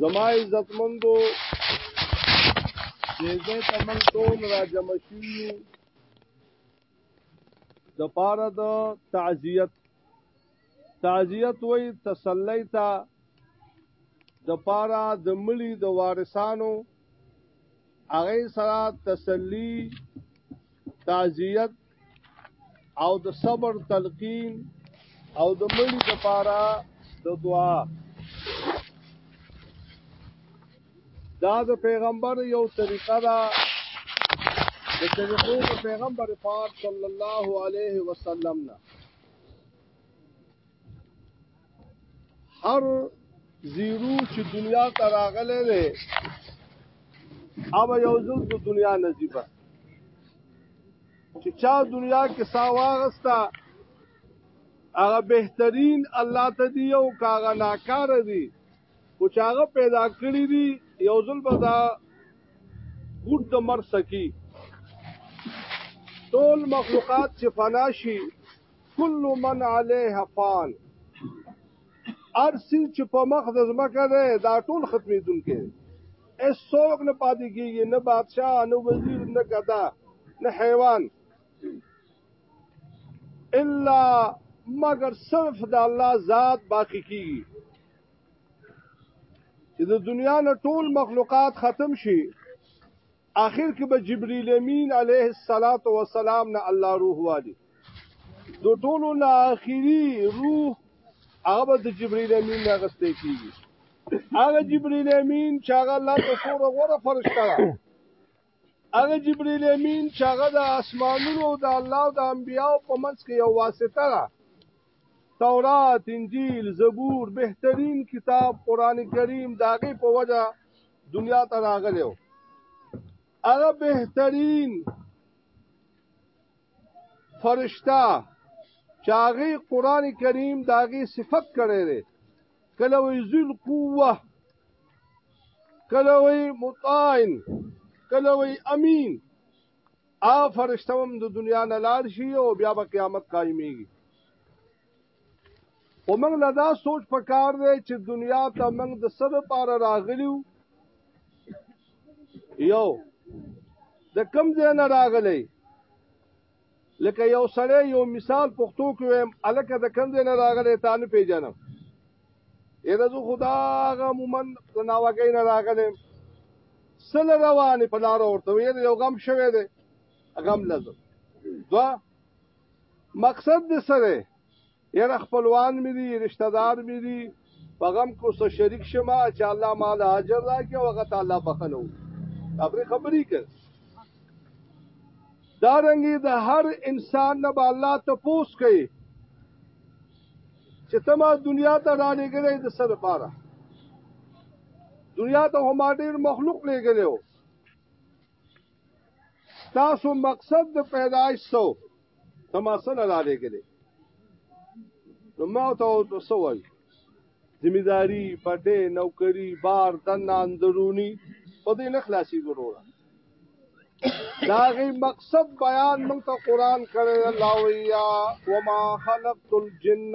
زما عزتمندو چې زه تمن ټول را جمع شوي د پاره د تعزیت تعزیت وای تسلی تا د پاره د ملي د وارثانو هغه سره تسلی تعزیت او د صبر تلقین او د مړي لپاره د دعا دا د پیغمبر یو طریقه ده د طریقو د پیغمبر پاک صلی الله علیه وسلم نه هر زیرو چې دنیا ته راغلی دی هغه یو ځل د دنیا نصیبه چې چا دنیا کې سا واغستا هغه بهترین الله ته دی او کاغه ناکار دی او چې هغه پیدا کړی دی یو ځل به دا ګډ د مر سکی ټول مخلوقات چې فنا شي کل من علیها فان هر څه چې په مخ د ځمکه ده دا ټول ختمېدونکی دی هېڅ څوک نه پاتې کېږي نه بادشاه نه وزیر نه ګدا نه حیوان الا مگر صرف د الله ذات باقی کیږي چې د دنیا نه ټول مخلوقات ختم شي اخر کې به جبريل امين عليه الصلاه والسلام نه الله روح والي دو ټولو نه اخري روح هغه د جبريل امين نه غسته کیږي هغه جبريل امين چې هغه الله ته سوره غوره فرشته هغه جبريل امين چې هغه د اسمانونو د الله او د انبيانو په منځ کې یو واسطه ده تورات انجیل زبور بهترین کتاب قران کریم داغه په وجه دنیا ته راغلی و هغه بهترین فرشتہ چاغي قران کریم داغي صفت کړي لري کله وی ذل قوه کله وی مطاعن کله وی امین ا فرشته هم د دنیا نه لاړ شي او بیا به قیامت قائميږي او موږ له دا سوچ په کار دی چې دنیا ته موږ د سر پار راغلیو یو د کم ځای نه راغلی لکه یو سړی یو مثال پښتو کې ویم الکه د کندې نه راغلی تا نه پیژنم یره زه خدا هغه مومن د ناوګۍ نه راغلی سل روانې په لار ورته ویل یو غم شوی دی غم لازم دوا مقصد د سره یاره خپلوان مې دي رشتہ دار مې دي په غم کو سره شریک شمه چې الله مال اجر راکړي او هغه تعالی بخنو دا پر خبرې کړ دا رنګي د هر انسان نه الله ته پوس کوي چې تما دنیا ته را لګلې د سر پاره دنیا ته هم ډیر مخلوق لګلې تاسو مقصد د پیدایش سو ته ما سره را لېږلې نو ما ته ورته څه وایي ذمہداري پټې نوکري بار دنه اندروني په دې نه خلاصي ګروره دا غي مقصد بیان موږ ته قران کړی الله ویا وما خلقت الجن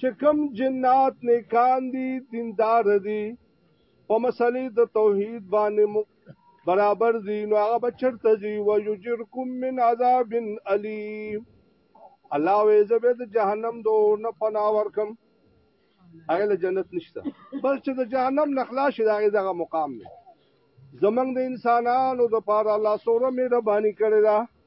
چې کم جنات نیکان دي دیندار دي په مسلې د توحید باندې برابر دي نو هغه بچرته دي ويجرکم من عذاب الیم الله وې زبې د جهنم دو نه پناه ورکم هغه له جنت نشته بس چې د جهنم نه خلاص شي دا دغه مقام دی زمنګ د انسانانو د پاره الله سوره مهرباني کړې ده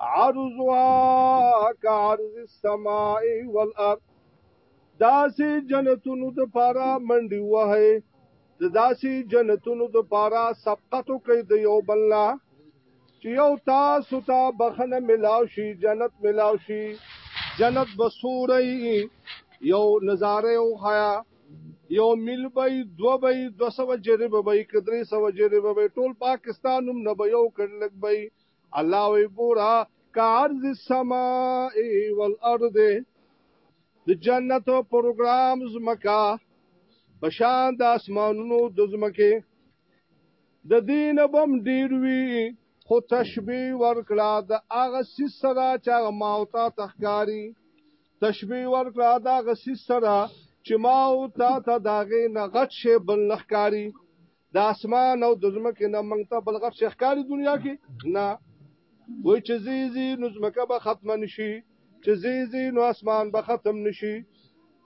عرضها كعرض السماء والارض داسې جنتونو د پارا منډي وه د داسې جنتونو د پارا سبقتو کوي د یو بلنا چې یو تاسو ته بخنه ملاو شي جنت ملاو شي جنت بصوري یو نظاره او خیا یو مل بې دو بې 200 جریب بې کدرې 100 جریب بې ټول پاکستان هم نه بې یو کډلک بې الله وی ګورا کارز السماء والارض د جنت پروګرام زمکا بشان د اسمانونو د زمکه د دین بم ډیر وی خو تشبیه ورکړه د هغه سیس سره چې هغه ما او تا تخکاری تشبیه ورکړه د هغه سیس سره چې ما او تا ته داغه نه غټ شی بل نخکاری د اسمان او د ځمکې نه موږ ته بل غټ شي ښکاري دنیا کې نه وای چې زی زی نو ځمکه به ختم نشي چې زی زی نو اسمان به ختم نشي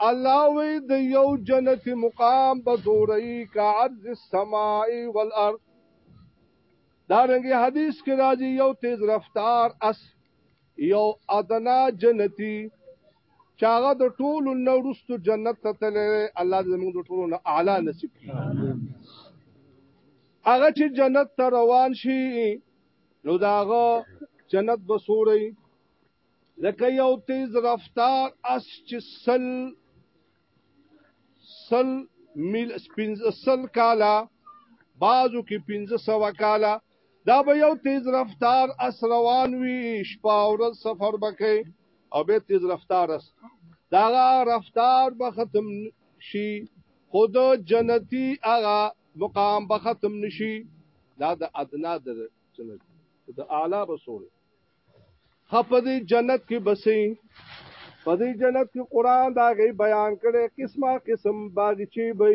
الله وی د یو جنت مقام به دوري کا عرض السماء والارض دا رنګي حدیث کې راځي یو تیز رفتار اس یو ادنا جنتی چاغه د ټولو نه وروسته جنت ته تللی الله دې موږ د ټولو نه اعلی نصیب کړي هغه چې جنت ته روان شي نو داغه جنت بسوري لکه یو تیز رفتار اس چې سل سل مل سپنز سل کالا بازو کې پنځ سو کالا دا به یو تیز رفتار اس روان وي شپه ورځ سفر بکې او به تیز رفتار اس دا رفتار به ختم شي خود جنتی هغه مقام به ختم نشي دا د ادنا د جنت د اعلی رسول خپدې جنت کې بسې پدې جنت کې قران دا غي بیان کړي قسمه قسم باغچې به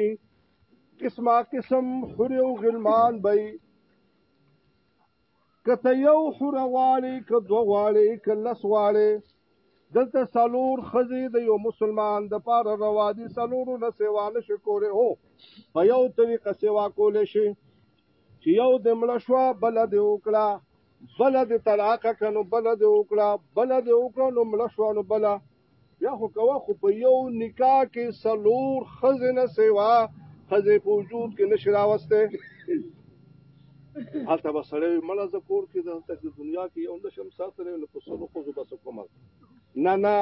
قسمه قسم حور او غلمان به کته یو حور والی ک دو والی ک لس والی دلته سالور خزي د یو مسلمان د پاره روا دي سالورو نه سیوا نشي کوله هو په یو طریقه سیوا کول شي چې یو د مړ شو بل د وکړه بله دې طلاق کړه نو بله دې وکړه بله دې وکړه نو مړه شوه نو بله بیا خو کوه خو په یو نکاح کې څلور ښځې نه سوا ښځې په وجود کې نشي راوستی هلته به سړی مړه زه کور کې دلته کې دنیا کې یو نه شم ساتلی نو په څلور ښځو به څه کومه نه نه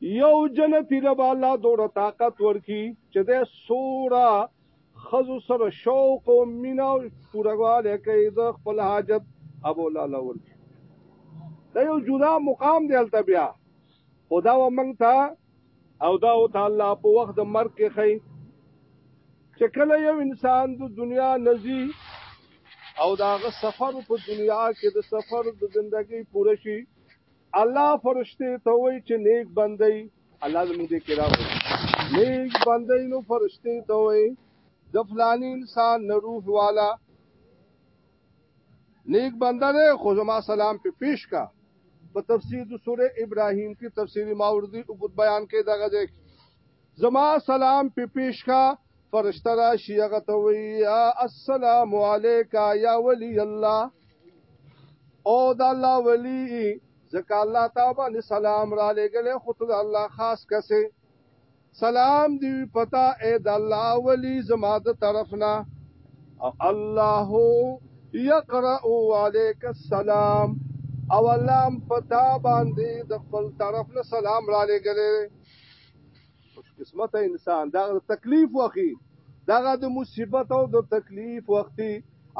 یو جنتی لبا الله دوره طاقت ورکی چې د سورا خزو سره شوق او مینا او پورواله کوي د خپل حاجت ابو لاله ورکی دا یو جدا مقام دی البته بیا خدا و مونږ ته او دا او تعالی په وخت د مرګ کې خي چې کله یو انسان د دنیا نزي او داغه سفر په دنیا کې د سفر د زندګۍ پوره شي الله فرشتي ته وایي چې نیک بندي الله دې موږ دې کې راوړي نیک بندي نو فرشتي ته وایي د فلاني انسان نه روح والا نیک بنده دی خو زما سلام په پیش کا په تفسیر د سوره ابراهیم کې تفسیری ماوردی او بیان کې دغه ځای زما سلام پی پیش کا فرشته راشي هغه ته وی یا السلام علیک یا ولی الله او دا الله ولی ځکه الله تعالی باندې سلام را لګلې خو ته الله خاص کسه سلام دی پتا اے د الله ولی زما د طرفنا او الله یقرأ علیک السلام او الله پتا باندې د خپل طرف نه سلام را لګلې خوش قسمت انسان دا تکلیف وخی دغه د مصیبت او د تکلیف وختي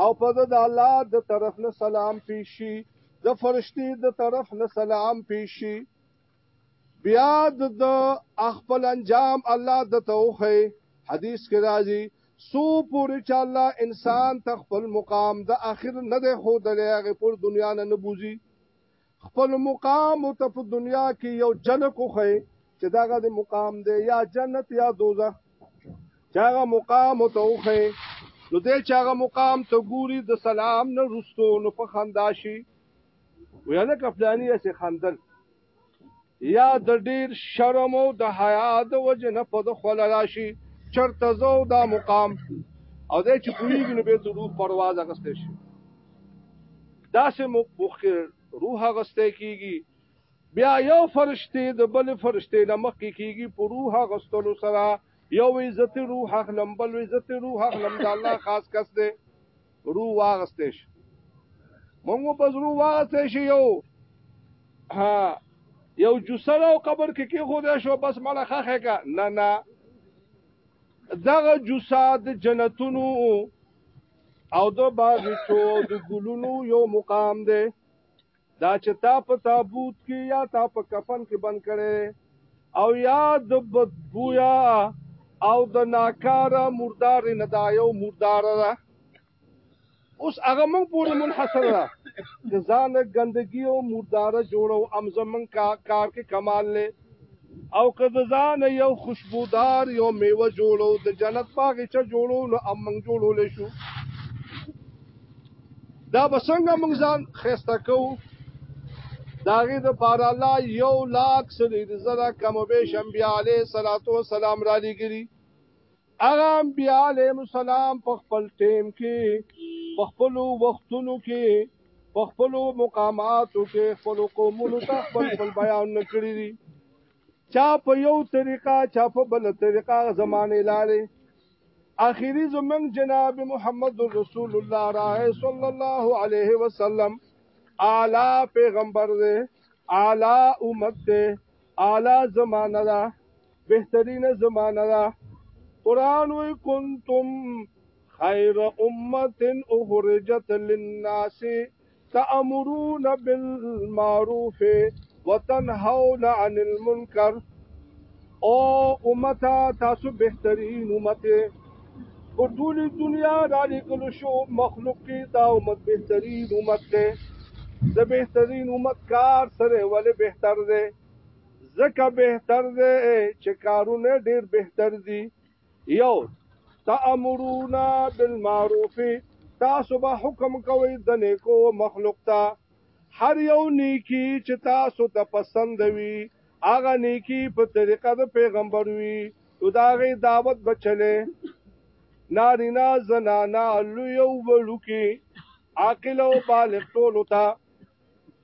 او په د الله د طرف نه سلام پیشي د فرشتي د طرف نه سلام پیشي بیا د خپل انجام الله د توخه حدیث کې راځي سو پورې چې الله انسان ته خپل مقام د اخر نه دی خو د هغه پر دنیا نه نه بوزي خپل مقام ته په دنیا کې یو جنک وخی چې دغه د مقام دی یا جنت یا دوزخ چاغه مقام ته وخی نو دې چاغه مقام ته ګوري د سلام نه رستو نو په خنداشي ویاله کفلانی سي خندل یا د ډیر شرم او د حیا د وجه نه په د خوله راشي چرته زو دا مقام او د چې پوریږي نو به د روح پرواز اغستې شي دا سه مخکې روح اغستې کیږي بیا یو فرشته د بل فرشته نه مخ کیږي په روح اغستلو سره یو عزت روح اخلم بل عزت روح اخلم دا الله خاص کس دی رو واغستې شي مونږ په زرو واغستې شي یو ها یو جسد او قبر کې کې خو دې شو بس مړه خخه کا نه نه دغه جسد جنتونو او د باغچو د ګلونو یو مقام دی دا چې تا په تابوت کې یا تا په کفن کې بند کړي او یا د بدبویا او د ناکاره مردار نه دا یو مردار ده اوس هغه موږ پورې منحصر ده ځان ګندګي او مرداره جوړو امزمن کا کار کې کمال له او که د ځان یو خوشبودار یو میوه جوړو د جنت باغچه جوړو نو امنګ جوړول شو دا بسنګ موږ ځان خسته کو داغه د پار الله یو لاک سری زرا کم به شنبی علی صلوات و سلام را لګری هغه انبیاء علیهم السلام په خپل ټیم کې په خپل وختونو کې په خپل مقاماتو کې خپل قومونو ته خپل خپل بیان نکړي دي چا په یو طریقه چا په بل طریقه زمانه لاله اخیری زمنګ جناب محمد رسول الله راه صلی الله علیه وسلم اعلی پیغمبر دی اعلی امت دی اعلی زمانه ده بهترینه زمانه ده قران وی کنتم خیر امه اخرجت للناس تأمرون بالمعروف وتنهون عن المنکر او امتا تاسو بهترین امته په ټول دنیا را لیکل شو مخلوق کې دا امت بهترین امت ده د بهترین امت کار سره ولې بهتر ده ځکه بهتر دی چې کارونه ډیر بهتر دي یو تامرون بالمعروف تاسو به حکم کوئ د نیکو مخلوق ته هر یو نیکی چې تاسو ته پسند وي هغه نیکی په طریقه د پیغمبر وي نو دا غي دعوت بچلې نارینا زنانا لوی او وړوکی عاقل او بالغ ټول ته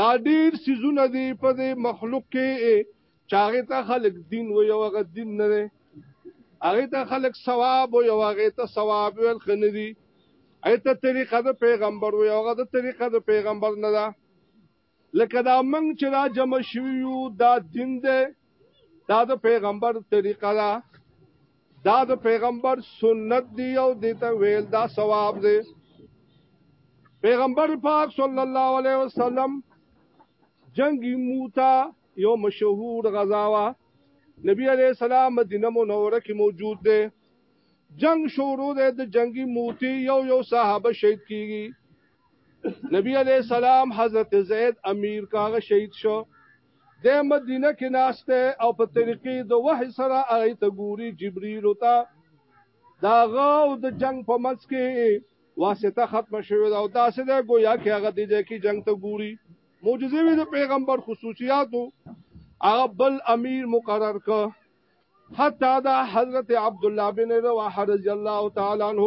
دا ډیر سيزونه دي په دې مخلوق کې چاغه ته خلق دین و یو غ دین نه دی هغه ته خلق ثواب و یو هغه ته ثواب ول خنه دي ایته طریقه د پیغمبر و یو غ د طریقه د پیغمبر نه ده لکه دا منګ چې را جمع شوی یو دا دین دی دا د پیغمبر طریقه ده دا د پیغمبر سنت دی او دته ویل دا ثواب دی پیغمبر پاک صلی الله علیه وسلم جنگ موتا یو مشهور غزاوه نبی علیہ السلام مدینه منوره کې موجود دی جنگ شروع دی د جنگي موتی یو یو صحابه شهید کیږي نبی علیہ السلام حضرت زید امیر کاغه شهید شو د مدینه کې ناشته او په طریقې د وحی سره هغه ته ګوري جبرئیل وتا داغه او د جنگ په منځ کې واسطه ختم شوه او داسې ده گویا کې هغه د دې کې جنگ ته ګوري معجزې وی د پیغمبر خصوصیاتو هغه بل امیر مقرر ک حتی دا حضرت عبد الله بن رواحه رضی الله تعالی عنہ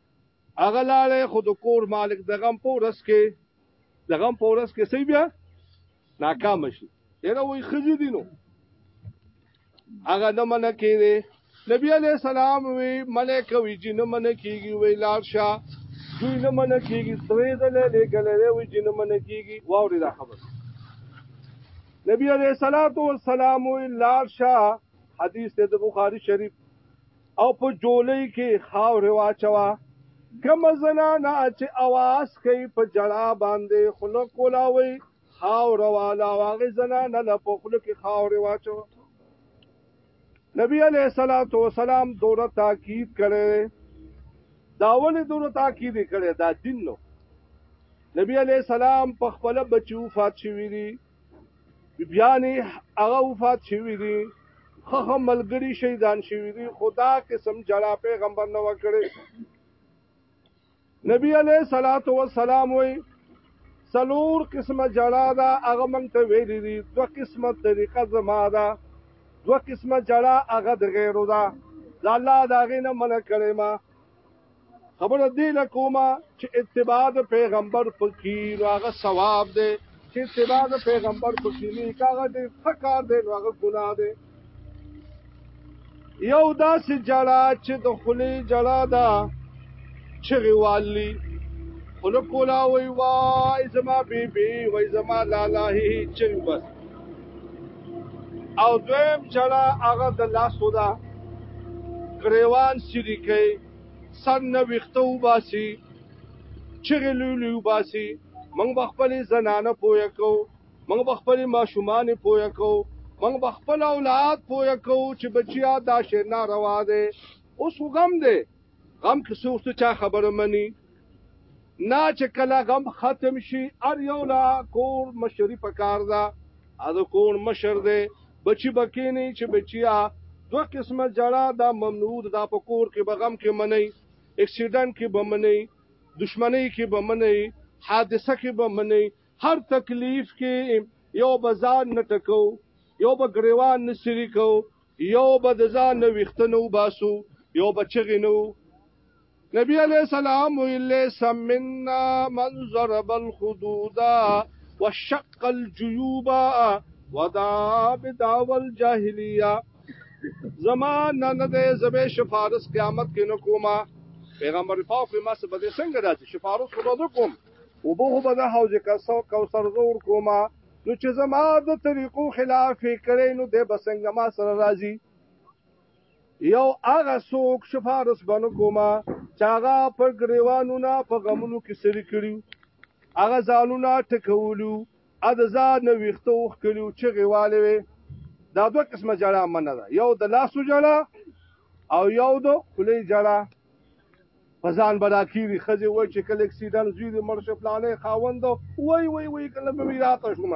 هغه لاړی خو د کور مالک د غم په ورځ کې د غم په ورځ کې سی بیا ناکام شي یره وای خزي دي نو هغه نه من کېږي نبی علی السلام وی ملک وی جن من کېږي وی لار شا دوی نه من کېږي دوی دلې لګلې وی جن من کېږي واوري دا خبر نبی علی الصلاه والسلام وی لار شا حدیث ته د بخاری شریف او په جولۍ کې خاورې واچوه. کومه زنانه چې اواز کوي په ژړا باندې خوله کولاوئ خاوره والا او هغې زنانه له په خوله کې خاورې واچوه. نبی علیه الصلاۃ والسلام دوره تاکید کړي دا ولې دوره تاکید کړي دا دین نو نبی علیه السلام په خپل بچو فات شوی دی بیانې هغه وفات شوی دی خو ملګری شهیدان شوی دی خدا قسم جړا پیغمبر نو کړي نبی علیہ الصلات والسلام وی سلور قسمه جړا دا هغه مونږ ته ویل دي دوه قسمه طریقه زما دا دوه قسمه جړا هغه د غیرو دا لا الله دا غینه منع کړي ما خبره دی له کومه چې اتباع د پیغمبر پکې راغه ثواب دی چې اتباع د پیغمبر پکې نه کاغه دې فکر دی راغه ګناه دی یو داسې جړه چې د خلی جړه ده چغې والی خلک کولا وای وای زما بیبي وای زما لالا هی چغې بس او دویم چړه هغه د لاسو ده ګریوان سری کوي سر نه ویخته وباسي چغې لوی لوی وباسي موږ به خپلې زنانه پوه کو موږ به خپلې ماشومانې پوه کو موږ به خپل اولاد پوه کو چې بچیا دا شی ناروا دی اوس وغم دی غم کې څوک څه چا خبره مني نه چې کله غم ختم شي ار یو لا کور مشري پکار ده ا د کور مشر دی بچی بکینی چې بچیا دو قسمه جړه دا ممنوع دا په کور کې بغم کې منی اکسیډنټ کې بمنی دشمنی کې بمنی حادثه کې بمنی هر تکلیف کې یو بازار نټکو یو بګریوان نسری کو یو به د ځان نه ویښته نه وباسو یو به چغې نه وو نبی علیه السلام ویلې سمنا من ضرب الخدود وشق الجیوب ودا بدعوى الجاهلیه زما نه نه ده زبې شفارس قیامت کې نه کومه پیغمبر پاک په ماسه بده څنګه راځي شفارس خو به کوم وبو به د حوض کوثر زور کومه نو چې زما د طریقو خلاف یې کړی نو دی به څنګه ما سره راځي یو هغه څوک شفارس بنو کومه چې هغه پر ګریوانونه په غمونو کې سری کړي هغه ځانونه ټکولو ا د ځان نه ویښته وښکلو چې غواله وي دا دوه قسمه جړه منه ده یو د لاسو جړه او یو د خولې جړه په ځان بلا کیږي خځه وای چې کله اکسیډنټ زوی دې مړ شو پلانې خاوند وای وای وای کله به میراث شوم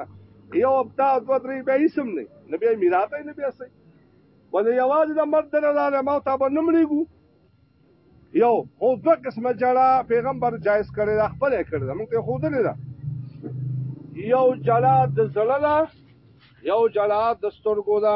یو تا دوه درې به اسم نه نه به میراث نه به سي ولې یوازې د مرد نه لاله ما ته به نمړېګو یو هو دوه قسمه جړه پیغمبر جایز کړی دا خپل کړی دا موږ ته خود نه دا یو جړه د زړه یو جړه د سترګو ده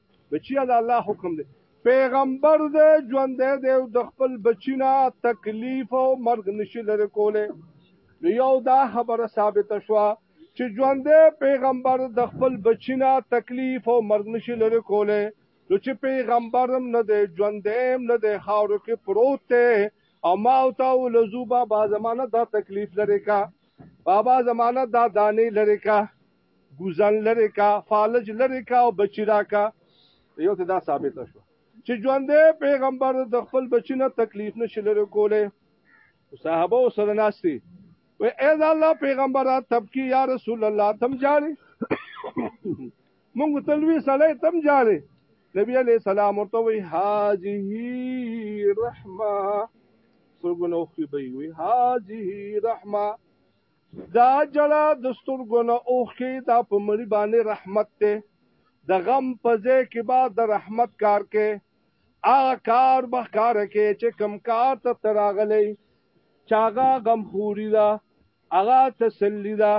بچیا د الله حکم دی پیغمبر دی ژوند دی او د خپل بچینا تکلیف او مرګ نشي لري کوله نو یو دا خبره ثابته شو چې ژوند پیغمبر د خپل بچینا تکلیف او مرګ نشي لري کوله نو چې پیغمبرم نه دی ژوند هم نه دی خاورو کې پروت دی او ما او تا او لزوبا با زمانه دا تکلیف لري کا بابا زمانه دا دانی لري کا ګوزن لرې کا، فالج لرې کا او بچی راکه. یو ته دا ثابته شوه چې ژوندی پیغمبر د خپل بچی نه تکلیف نشي لرې کولی. صحابه سره ناست دي، وایي ای د الله پیغمبره تبکي یا رسول الله تم جاري مونږ ته لوی سړی تم جاري نبی علیہ السلام ورته وی هذه رحمه سګنو خو به وی هذه رحمه دا جړا د سترګو نه اوښکې دا په مړي باندې رحمت دی د غم په ځای کې به د رحمت کار کې هغه کار به ښکاره کې چې کم کار ته ته راغلی چې هغه غمخوري ده هغه تسلي ده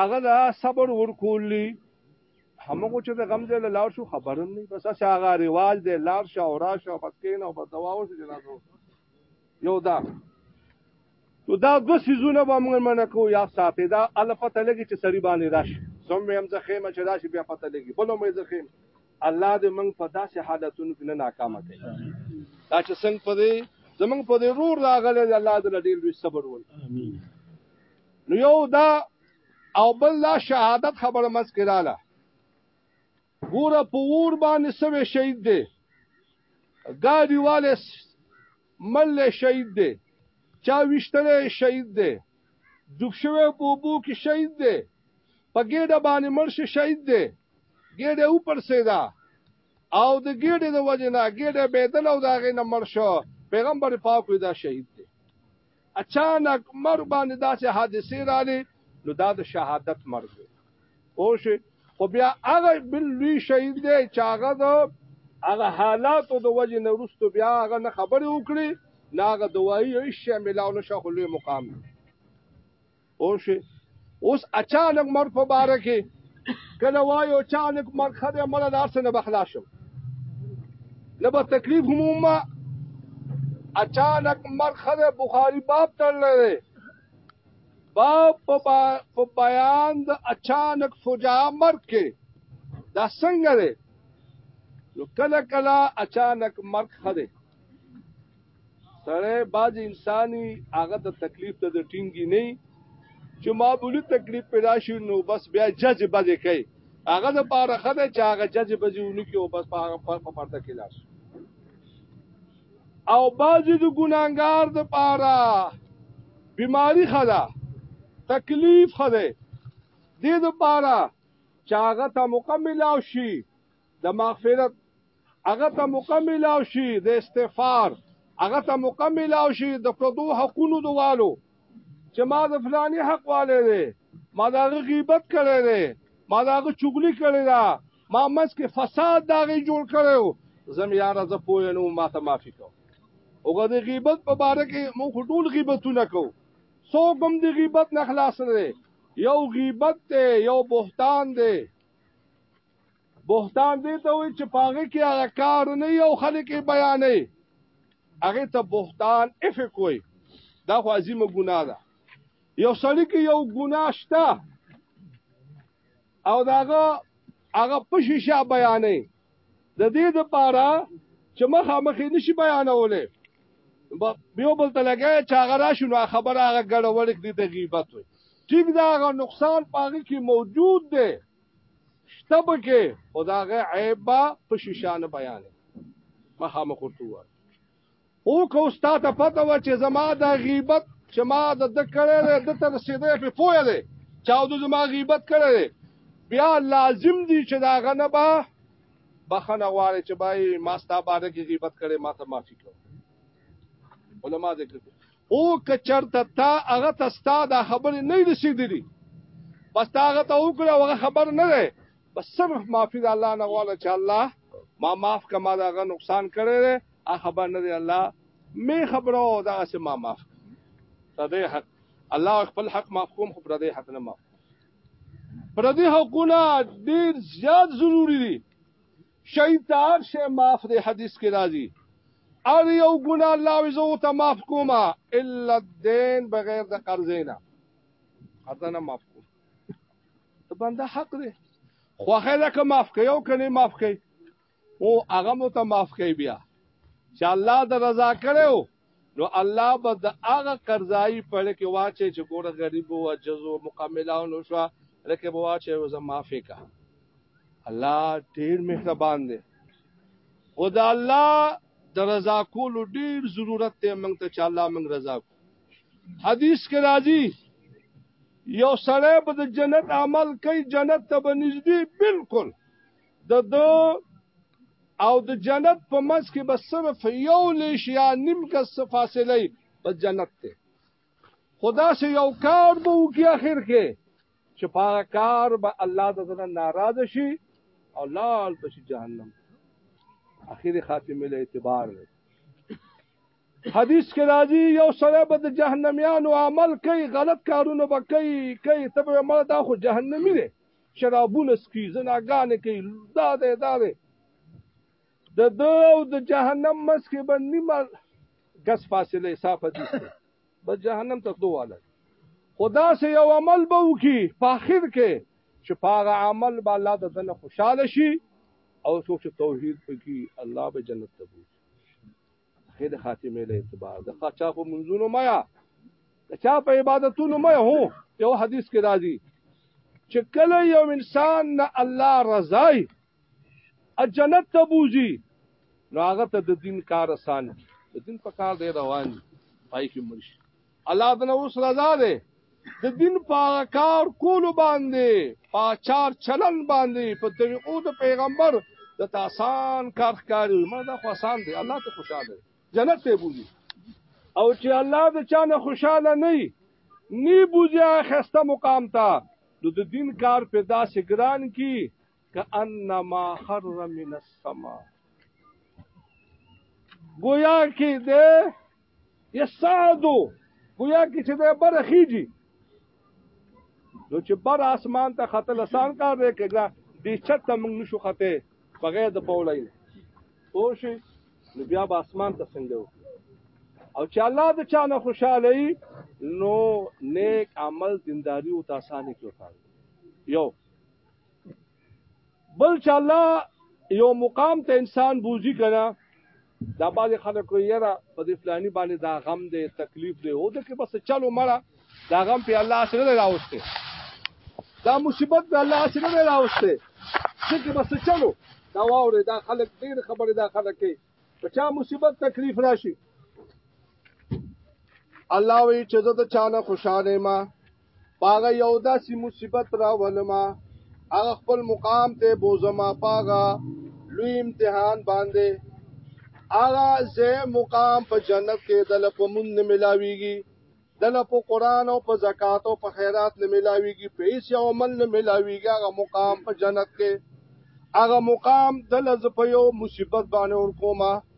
هغه له صبر ورکولی همغه چې د غم ځای له لار شو خبر هم نه بس هسې هغه رواج دی لار شه او راشه او بس کېنه او بس دوا وشو جنازو یو دا نو دا دو سیزونه به موږ منه کو یا ساتي دا الفت لګي چې سری باندې راشي سم هم زه خیمه چې راشي بیا پته لګي بل مې زه خیم الله دې موږ په داسې حالتونو کې نه ناکامه کړي دا چې څنګه په دې زمنګ په دې رور راغله الله دې ډېر لوی صبر ول امين نو یو دا او بل لا شهادت خبره مسکراله ګوره په اور باندې سوې شهید دی ګاډي والے مل شهید دی چا وشتلې شهید دی ډوب شوی په اوبو کې شهید دی په ګېډه باندې مړ شي شهید دی ګېډه وپړسېده او د ګېډې د وجې نه ګېډه بېدله او د هغې نه مړ شو پیغمبر پاک وي دا شهید دی اچانک مرګ باندې داسې حادثې راغلې نو دا د شهادت مرګ دی او شي خو بیا هغه بل لوی شهید دی چې هغه د هغه حالاتو د وجې نه وروسته بیا هغه نه خبرې وکړي نه هغه دوایي هېڅ شی ملاو نه شو خو لوی مقام دی او شي اوس اچانک مر په باره کې کله وایو اچانک مر خدای مر د ارسنه بخلاشم نه به تکلیف هم ما اچانک مر خدای بخاری باب تړلې باب په بیان د اچانک فجا مر کې دا څنګه دی نو کله کله اچانک مرګ خده سړی بعض انساني هغه ته تکلیف ته د ټینګي نه چې معمولی تکلیف پیدا شي نو بس بیا جذبه دې کوي هغه د پاره خدای چې هغه جذبه دې ونکي او بس په هغه په پرده کې لاس او بعض د ګناګار د پاره بیماری خدا تکلیف خده دې د پاره چې هغه ته مکمل او شي د مغفرت هغه ته مکمل او شي د استغفار هغه ته مکمل او شي د پردو حقونو دوالو چې ما د فلاني حق والے دی ما دا غیبت کړی دی ما دا چغلی کړی دا ما مس کې فساد دا غي جوړ کړو زم یار ز پوه نو ما ته معافي کو اوګه د غیبت په باره کې مو ټول غیبتونه کو سو کوم د غیبت نه خلاص نه یو غیبت ته یو بهتان دی بهتان دې ته وي چې پاغه کې هغه کار نه یو خلک بیانې هغه ته بهتان افق وي دا خو عظیمه ګناه ده یو سړی کې یو ګناه شته او داغه هغه په شیشه بیانې د دې لپاره چې مخه مخې نشي بیانولې یو بل ته لګای چې هغه راشي نو خبره هغه ګډوډ کړي ته غیبت وي ټیک دا هغه نقصان پاږي کې موجود دی شته پکې او دا غي عیب با په شیشان بیان مخه مخورته و او کو استاد پته و چې زما د غیبت چې ما د د کړه د تر رسیدې په پوهه ده چاو د زما غیبت کړه بیا لازم دي چې دا غنه با بخنه غواړي چې بای ما ستا باندې غیبت کړي ما ته معافي کړو علما ذکر او که چرته تا هغه ته ستا دا خبرې نه رسیدلي بس تا هغه ته وکړه هغه خبر نه دی بس صرف معافي د الله نه غواړه چې الله ما معاف که ما دغه نقصان کړی دی هغه خبر نه دی الله مې خبره او دغسې ما معاف پردی حق الله خپل حق معاف کوم خو پردی حق نه معاف پردی حقونه ډېر زیات ضروري دي شهيد ته هر شی معاف دی حديث کي راځي هر يو ګناه الله وي زه ورته معاف کوم الا الدين بغير د قرضې نه قرضه نه معاف کوم ته بنده حق دی خوخه ده که معاف کوي او کني معاف کوي او هغه مو ته معاف کوي بیا چې الله د رضا کړو نو الله به د هغه قرضايي په اړه کې واچي چې ګوره غریب او عجز او مکملانو شو لکه به واچي او زه معافي کا الله ډیر مهربان دی او د الله د رضا کولو ډیر ضرورت دی موږ ته چې الله موږ رضا کو حدیث کې راځي یو سړی به د جنت عمل کوي جنت ته به نږدې بالکل د دو او د جنت په منځ کې به صرف یو لیش یا نیم کس فاصله په جنت ته خدا سه یو کار به وکي اخر کې چې په کار به الله د زنه ناراض شي او لال بشي جهنم اخیری خاتمه له اعتبار دی حدیث کې راځي یو سره به د جهنميانو عمل کوي غلط کارونه به کوي کوي ته به مړ دا خو جهنمی دی شرابونه سکي زناګانې کوي دا دی دا دی د ده او د جهنم منځ کې به نیمه ګز فاصله حساب حدیث دی به جهنم ته تلو والی خو داسې یو عمل به وکړي په اخر کې چې په هغه عمل به الله د ده نه خوشحاله شي او څوک چې توحید پکې الله به جنت ته بوځي خې د خاتمه له اعتبار د چا په منځونو میا د چا په عبادتونو میا هو یو حدیث کې راځي چې کله یو انسان نه الله رضای جنت ته بوزي نو هغه ته د دین کار آسان د دین په کار دی روان پای کې مرشي الله تعالی اوس رضا ده د دین په کار کول باندې په چار چلن باندې په طریقو د پیغمبر د تاسان کار ښکاری ما دا خو آسان دی الله ته خوشاله جنت ته بوزي او چې الله د چا نه خوشاله نه نی بوزي خسته مقام ته د دین کار په داسې ګران کی کانما خر من السما گویا کې د یسعدو گویا کې چې د بره خیږي نو چې بر اسمان ته خطل آسان کار دی کېږه دې چت ته موږ نشو خطه بغیر د پولای او شي نو بیا به اسمان ته څنګه او چې الله د چا نه خوشاله نو نیک عمل دینداری او تاسانی کې وکړي یو بل چې الله یو مقام ته انسان بوزي کنه دا بعضې خلک وایي یاره په دې فلاني باندې دا غم دی تکلیف دی او دکې بس چلو مړه دا غم پې الله هسې نه دی راوستی دا مصیبت به الله هسې نه دی راوستی دکې بس چلو دا واورې دا خلک ډېر خبرې دا خلک کوي په چا مصیبت تکلیف را شي الله وایي چې زه د چا نه خوشحاله ما پاغه یو داسې مصیبت راولما هغه خپل مقام ته بوزما پاغه لوی امتحان باندې هغه زه مقام په جنت کې د لپمون نه ملاويږي د لپ قران او په زکات او په خیرات نه ملاويږي په هیڅ یو عمل نه ملاويږي هغه مقام په جنت کې هغه مقام د لز په یو مصیبت باندې ورکوما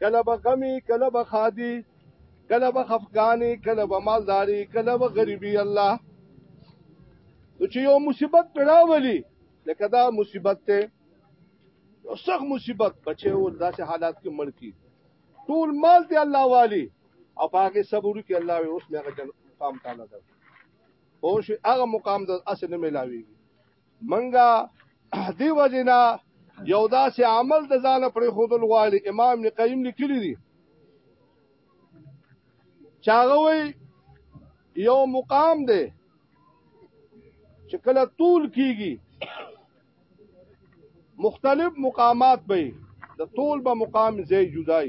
کله به غمی کله به خادي کله به خفقانی کله به مالداری کله به غریبی الله نو چې یو مصیبت پیراولي لکه دا مصیبت ته یو سخت مصیبت بچي او داسې حالات کې مړ کی ټول مال ته الله والی او هغه صبر کې الله وي اوس مې هغه مقام تعالی ده او شي هغه مقام د اصل نه ملاويږي منګه دی وجنا یو داسې عمل د ځان پر خودل غواړي امام نقیم لیکلی دی چاغوي یو مقام دی چې کله طول کیږي مختلف مقامات به د طول به مقام زی جدای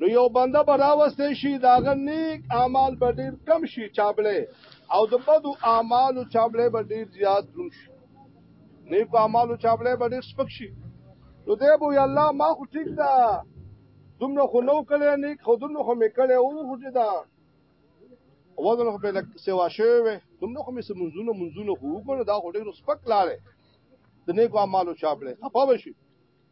نو یو بنده به راوستې شي داغه نیک اعمال به ډیر کم شي چابلې او د بدو اعمالو چابلې به ډیر زیات دروم شي نیک اعمالو چابلې به ډیر سپک شي نو دی به یا الله ما خو ټیک ده دومره خو نو کړی نیک خو دومره خو مې کړی او خو چې ده وزن خو به لک سیوا شوی وي دومره خو مې څه منځونه منځونه خو وکړو دا خو ډیر سپک لاړې د نیکو اعمالو چابلې خپه شي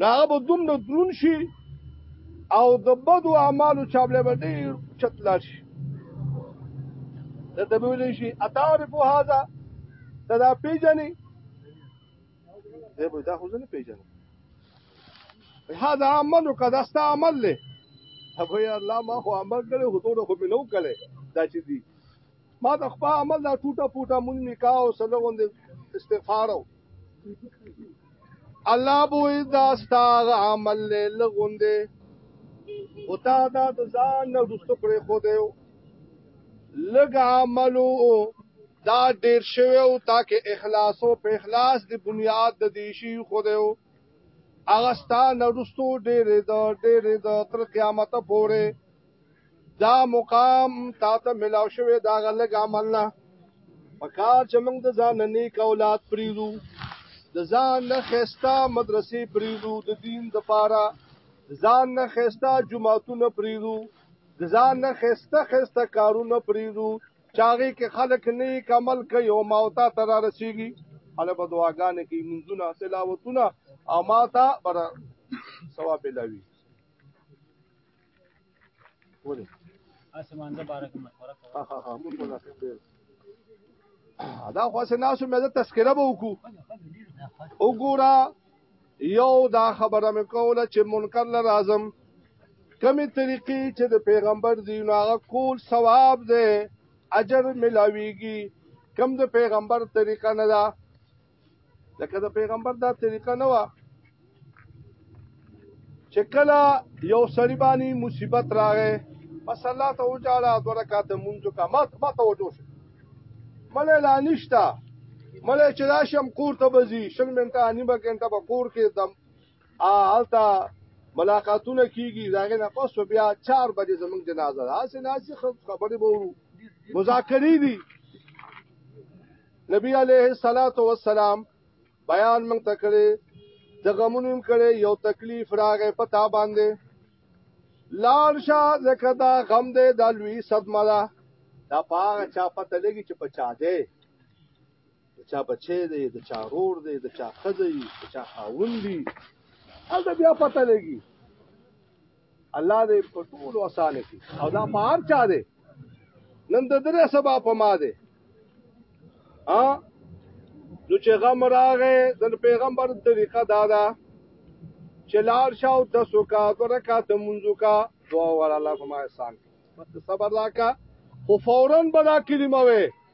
هغه به دومره درون شي او د بدو اعمالو چابله به ډېر چت لاړ شي درته به ویلی شي اتعرف هذا ته دا پېژنې دی به دا خو زه نه پېژنم هذا عملک دا ستا عمل دی هغه یا الله ما خو عمل کړی خو ټول خو مې نو کړی دا چې دی ما د خپل عمل دا ټوټه پوټه مونږ نکاح او سره غوندې استغفار او الله بو دا ستار عمل له لغوندې او تا دا د ځان نه دوستو پرې خو دی لګ عملو دا ډیر شوی او تاکه اخلاص او په اخلاص دی بنیاد د دې شی خو دی او اغستا نرستو ډیر د ډیر د تر قیامت پورې دا مقام تا ته ملاو شوی دا غلګ عمل نه پکار چې موږ د ځان نیک اولاد پریزو د ځان نه خستا مدرسې پریزو د دین د پاره ځان نه خستا جمعهتون پریزو د ځان نه خسته خسته کارونه پریزو چاغي کې خلک نیک عمل کوي او ماوتا تر رسیږي هله په دعاګانې کې منځونه تلاوتونه او ماتا بر ثواب لوي ولې اسه مانځه بارک مشوره کوه ها ها ها موږ ولا څه دی دا خو سه ناسو مې د تذکرہ به وکړو وګوره یو دا خبره مې کوله چې منکر لر اعظم کمی طریقې چې د پیغمبر دی نو هغه کول ثواب دی اجر ملاويږي کم د پیغمبر طریقه نه ده لکه د پیغمبر دا طریقه نه و چې کله یو سړی باندې مصیبت راغې بس الله ته وجاړه د رکعات مونږ کا مات مات وجو شي مله لا نشتا مله چې راشم کور ته بزي شل منټه نیمه ګنټه به کور کې دم آلتا ملاقاتونه کیږي داغه نه پس بیا 4 بجې زمونږ جنازه ده اسه ناسي خبرې به ورو مذاکرې دي نبی علیه الصلاۃ والسلام بیان موږ ته کړی د غمونو هم کړی یو تکلیف راغې پتا باندې لال شاه زکه دا غم دې د لوی صدمه ده دا پاغه چا پته لګي چې پچا دی د چا بچی دی د چا رور دی د چا خځه دی د چا خاوند دی هلته بیا پته لګي الله دې په ټول اسانه کړي او دا په هر چا دی نن د درې سبا په ما دی ا نو چې غم راغې د پیغمبر طریقه دا ده چې لار شاو د سوکا د رکعات منځو کا دعا ور الله په ما احسان صبر راکا خو فورا بدا کلمه وې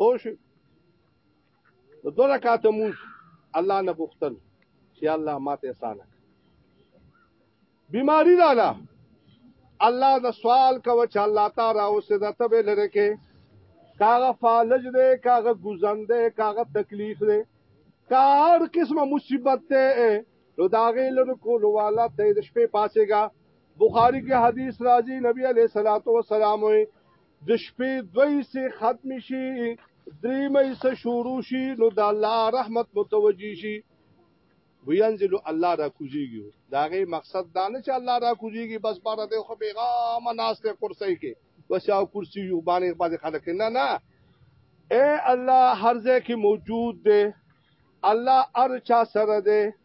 او شو د دوه رکعات موس الله نه بوختل چې الله ماته اسانه بیماری رااله الله د سوال کوي چې الله تعالی او سدته به لره کې کاغه فالج دی کاغه گزن دی کاغه تکلیف دی کار قسمه مصیبت ده نو داغه لره کول والا ته د شپې پاسېګا بخاری کې حدیث راځي نبی علیہ الصلوۃ والسلام وي د شپې دوی سه ختم شي درې مې سه شروع شي نو د الله رحمت متوجي شي وینزل الله را کوزيږي دا غي مقصد دا نه چې الله را کوزيږي بس بار دې خو پیغام ناشته کرسي کې بس او کرسي یو باندې باندې خلک نه نه اے الله هر ځای کې موجود دی الله ار چا سره دی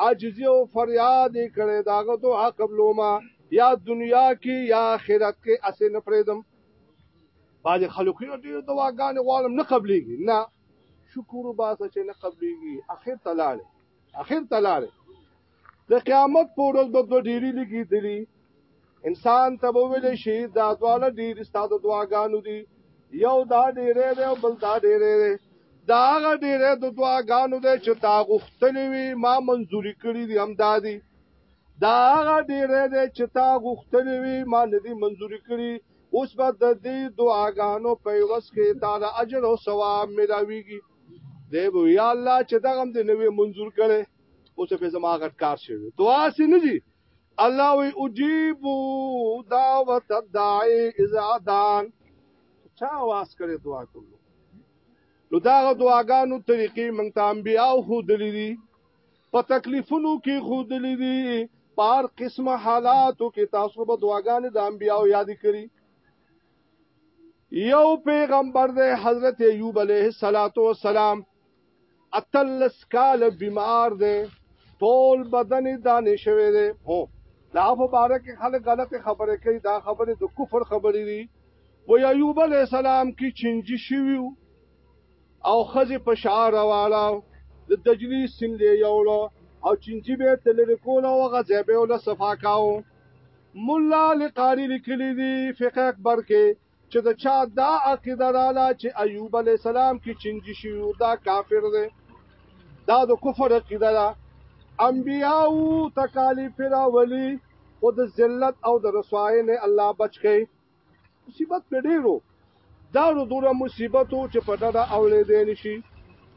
عاجزی او فریاد یې کړی داغه دعا قبلوما یا دنیا کې یا آخرت کې اسې نه پرېدم بعضې خلکو یې ډېر دعاګانې غواړم نه قبلېږي نه شکر وباسه چې نه قبلېږي اخر ته لاړې اخر ته لاړې د قیامت په ورځ به دوه ډېري لګېدلي انسان ته وویل شي دا دواله ډیر ستاسو دعاګانو دي یو دا ډیره دی او بل دا ډیره دی دا هغه ډیره د دعاګانو دی چې تا غوښتلې وي ما منځوري کړې دي هم دا دي دا هغه ډیره دی چې تا غوښتلې وي ما نه دي منځوري کړې اوس به د دې دعاګانو په وس کې تعالی اجر او ثواب ملاويږي دی بو یا الله چې دا غم دې نوې منځور کړي اوس په زما غټ کار شوی دعا سي نه دي الله وی اجیبو دعوت الداعی اذا دان چا واس کړي دعا کولو نو دا دعاګانو طریقې مونږ ته انبیاء خو دلی دي په تکلیفونو کې خو دلی دي پار قسمه حالاتو کې تاسو به دعاګانې د انبیاء یاد کړئ یو پیغمبر دی حضرت ایوب علیه السلام اتلس کال بیمار دی ټول بدن یې دانې شوی دی هو دا په باره کې خلک غلطې خبرې کوي دا خبرې د کفر خبرې دي وی ایوب علیه السلام کې چنجي شوي او ښځې په شا رواله د دجلي سیند یې یوړو او چنجي به یې تلرې کوله او هغه ځای به یې له صفا کاوه ملا لقاري لیکلي دي فقه اکبر کې چې د چا دا عقیده رااله چې ایوب علی السلام کې چنجي شي دا کافر دی دا د کفر عقیده ده انبیاو تکالیف را ولی خود ذلت او د رسوای نه الله بچ کړي مصیبت په ډیرو دا دوره مصیبتو چې په ډډه اولې دی نشي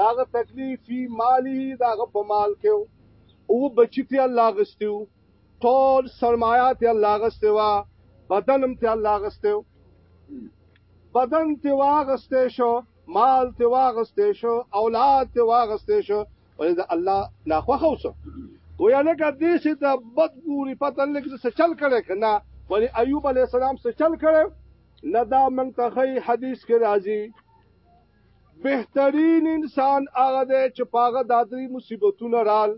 داغه تکلیف فی مالی داغه په مال کې او بچی ته الله غستیو ټول سرمایا ته الله غستیوا بدنم ته الله غستیو بدن ته واغستې شو مال ته واغستې شو اولاد ته واغستې شو ولې دا الله لا خو خوسو ویا نه کا دې چې ته بد ګوري پته لګ څه چل کړي کنه ولې ایوب علی السلام څه چل کړي نه دا من ته حدیث کې راځي بهترین انسان هغه دی چې پاغه د درې مصیبتونه رال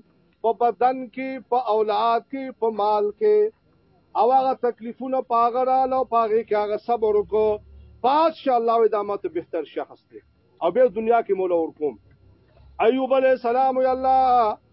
په بدن کې په اولاد کې په مال کې او هغه تکلیفونه پاغه رال او پاغه کې هغه صبر وکړو پاس شاء الله دا ماته بهتر شخص دی او به دنیا کې مولا ورکوم ایوب علی السلام یا الله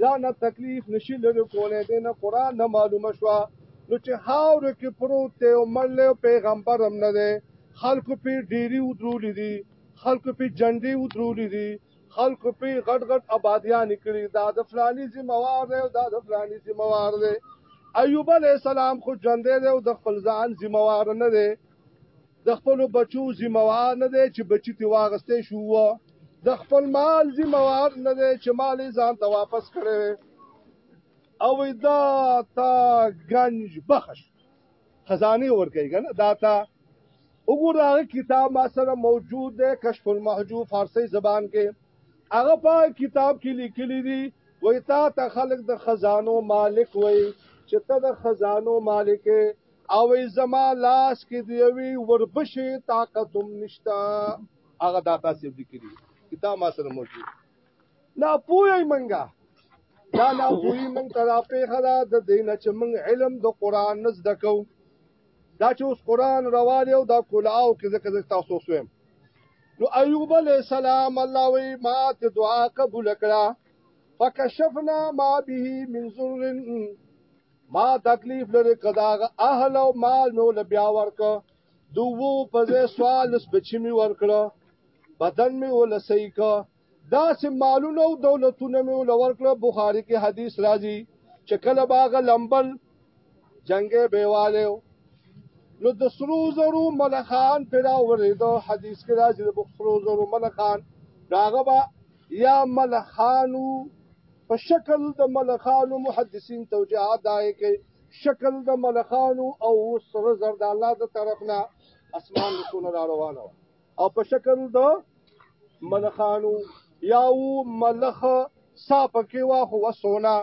ځانه تکلیف نشي لري کولای دی نه قرآن نه معلومه شوه نو چې هاور کې پروت دی او مړ له پیغمبر هم نه دی خلکو په ډيري ودرولې دي خلکو په جنډي ودرولې دي خلکو په غټ غټ آبادیان کړي دا د فلاني ذمہوار دی او دا د فلاني ذمہوار دی ایوب علی السلام خو ژوندې دی او د خپل ځان ذمہوار نه دی د خپلو بچو ذمه وار نه دی چې بچي ترې واخیستی شو و د خپل مال ذمه وار نه دی چې مال یې ځان ته واپس کړی وی او وایي دا تا ګنج بخش خزانې ورکوي که نه دا تا وګوره هغه کتاب ما سره موجود دی کشف المحجوب فارسی زبان کې هغه په کتاب کې لیکلي دي وای تا ته خلک د خزانو مالک وای چې ته د خزانو مالک او زما لاس کې دی وی وربشي طاقت هم نشتا هغه دا تاسو لیکلي کتاب ما سره موجود لا پوهی منګه دا لا پوهی منګ ته را پیښه ده د دینه چې منګ علم د قران نس دکو دا چې اوس قران روان یو دا کولاو کې ځکه تاسو سویم نو ایوب علی السلام الله وی ما ته دعا قبول کړه فکشفنا ما به من ذر ما تکلیف لري کداغه اهل او مال مې ول بیا ورک دوو په ځای سوال اس بچی مې ورکړه بدن مې ول صحیح کا دا سه مالونه او دولتونه مې ول ورکړه بخاری کې حدیث راځي چې کله باغ لمبل جنگه بیواله نو د سرو زرو ملخان پیدا ورېدو حدیث کې راځي د سرو زرو ملخان داغه با یا ملخانو په شکل د ملخانو محدثین توجیهات داعی کئ شکل د ملخانو او سره زر د الله د طرف نه اسمان د سونه را روانه وه او په شکل د ملخانو یا و ملخ سا پکې وا خو وسونه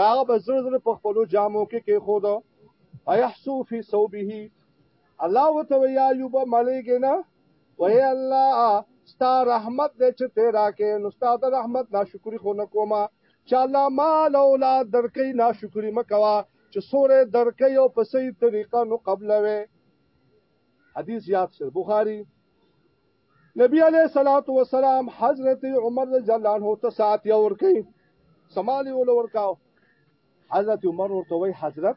راغه بزر زر په خپلو جامو کې کې خود ايحسو فی صوبه الله وته وی یا ایوب مړیږي نه وای الله ستا رحمت دې چې ته راکې نو ستا د رحمت ناشکری خو نه کومه چې الله مال اولاد درکې ناشکری مکوا چې سورې درکې او په صحیح طریقه نو قبلوي حدیث یاد سر بخاری نبی علیہ الصلات والسلام حضرت عمر رضی الله عنه ته سات یو ورکې سمالی ول ورکاو حضرت عمر ورته وای حضرت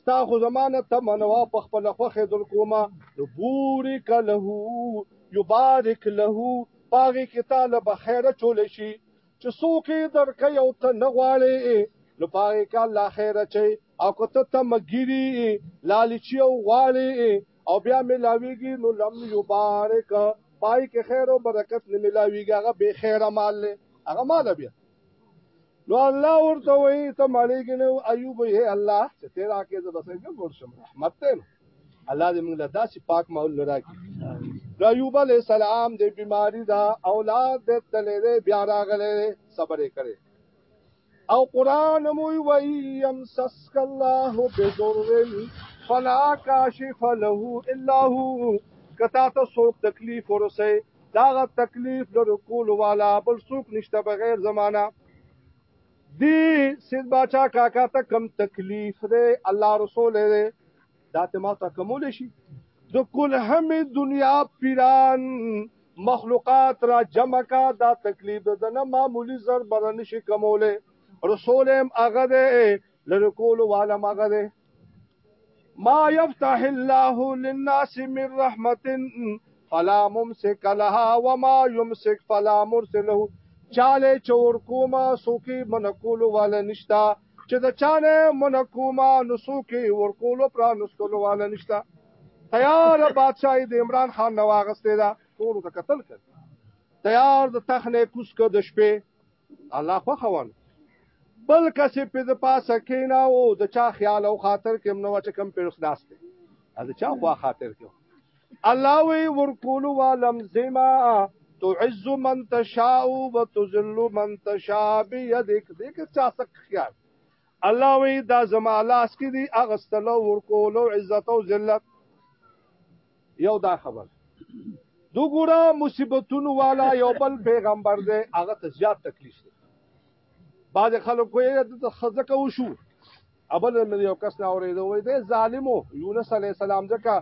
ستا خو زمانه تمنوا په خپل خوخه در کوما نو بورک له یبارک له پاغي کې تعالی به خیر چول شي چې څوک درک یو ته نه غواړي نو پاغي کا الله خیر چي او کته تمګيري لالچي او غواړي او بیا ملاويږي نو لم یبارک پای کې خیر او برکت نه ملاويږي هغه به خیر مال هغه مال بیا نو الله ورته وی ته مړی کنه ایوب هي الله چې ته راکې زه بس څنګه مړ شم رحمت ته الله دې موږ له داسې پاک ماحول لراکې د ایوب علی السلام د بیماری دا اولاد د تلې دې بیا راغله صبر کړي او قران مو وی يم سسک الله بذر فلا کاشف له الا هو کتا ته څوک تکلیف ورسه داغه تکلیف لرو کول والا بل څوک نشته بغیر زمانہ دی سید باچا کاکا ته کم تکلیف دی الله رسول دی دا ته ما ته کومول شي د کل هم دنیا پیران مخلوقات را جمع کا دا تکلیف د نه معمولی زر بر نشي کوموله رسول هم هغه دی لری کولو والا ماغه ده ما يفتح الله للناس من رحمت فلا ممسك لها وما يمسك فلا مرسل له چاله چور کوما سوکی من کولو والا نشتا چې د چانه من کوما نو سوکی ور کولو پر نسکولو والا نشتا تیار بادشاہ د عمران خان نواغسته دا ټول ته قتل کړ تیار د تخنه کوس کړ د شپې الله خو خوان بل کس په د پاسه کینا او د چا خیال او خاطر کې نو چې کم پیرس ناشته از چا خو خاطر کې الله وی ورکول والم زما تعز من تشاء وتذل من تشاء بيدك دې کې چا سک خیال الله وی دا زما لاس کې دی اغستلو ورکول او عزت او ذلت یو دا خبر دو ګورا مصیبتونو والا یو بل پیغمبر دی هغه ته زیات تکلیف دی بعض خلکو یې د خزه کو شو ابل مې یو کس نه اورېدو وې دی ظالمو یونس علی السلام ځکه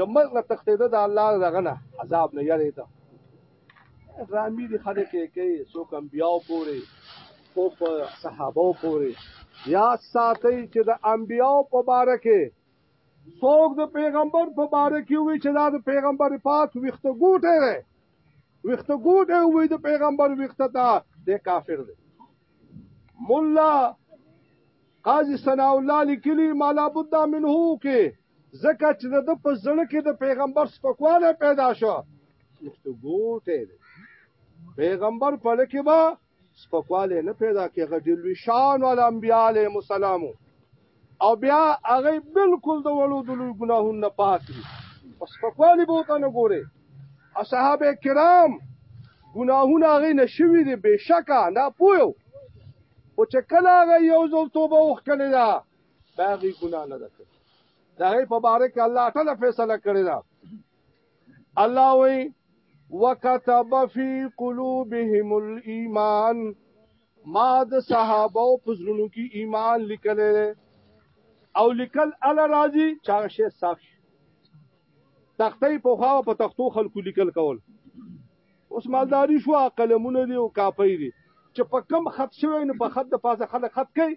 د مرګ نه تختیده د الله دغه نه عذاب نه یری ته ډرامي دي خلک کې کې سو کم بیاو پوري او په صحابه پوري یا ساتي چې د انبیاو په باره کې څوک د پیغمبر په باره کې وی چې دا د پیغمبر پاک ویخته ګوټه دی ویخته ګوټه وی د پیغمبر ویخته ته د کافر دی مولا قاضي ثناء الله لیکلی ما لا بد منه کې زکه چې د په زړه کې د پیغمبر سپکواله پیدا شو ویخته ګوټه دی پیغمبر په لکه با سپکوالی نه پیدا کړي هغه ډېر لوی شان والا انبیا علیهم السلام او بیا هغه بالکل د وړو د لوی ګناهونو نه پاک دي او سپکوالی به ورته نه ګوري اصحاب کرام ګناهونه هغه نه شوي دي بېشکه ناپوه خو چې کله هغه یو ځل توبه وکړې ده دا هغې ګناه نه ده کړې د هغې په باره کې الله ټله فیصله کړې ده الله وی وکتب فی قلوبهم الايمان ما د صحابه او پزړونو کې ایمان لیکل او لیکل ال راضی چا شي صاف تختې په خوا په تختو خلکو لیکل کول اوس مالداری شو قلمونه دی او کاپی دی چې په کم خط شوی نو په خط د پاسه خلک خط کوي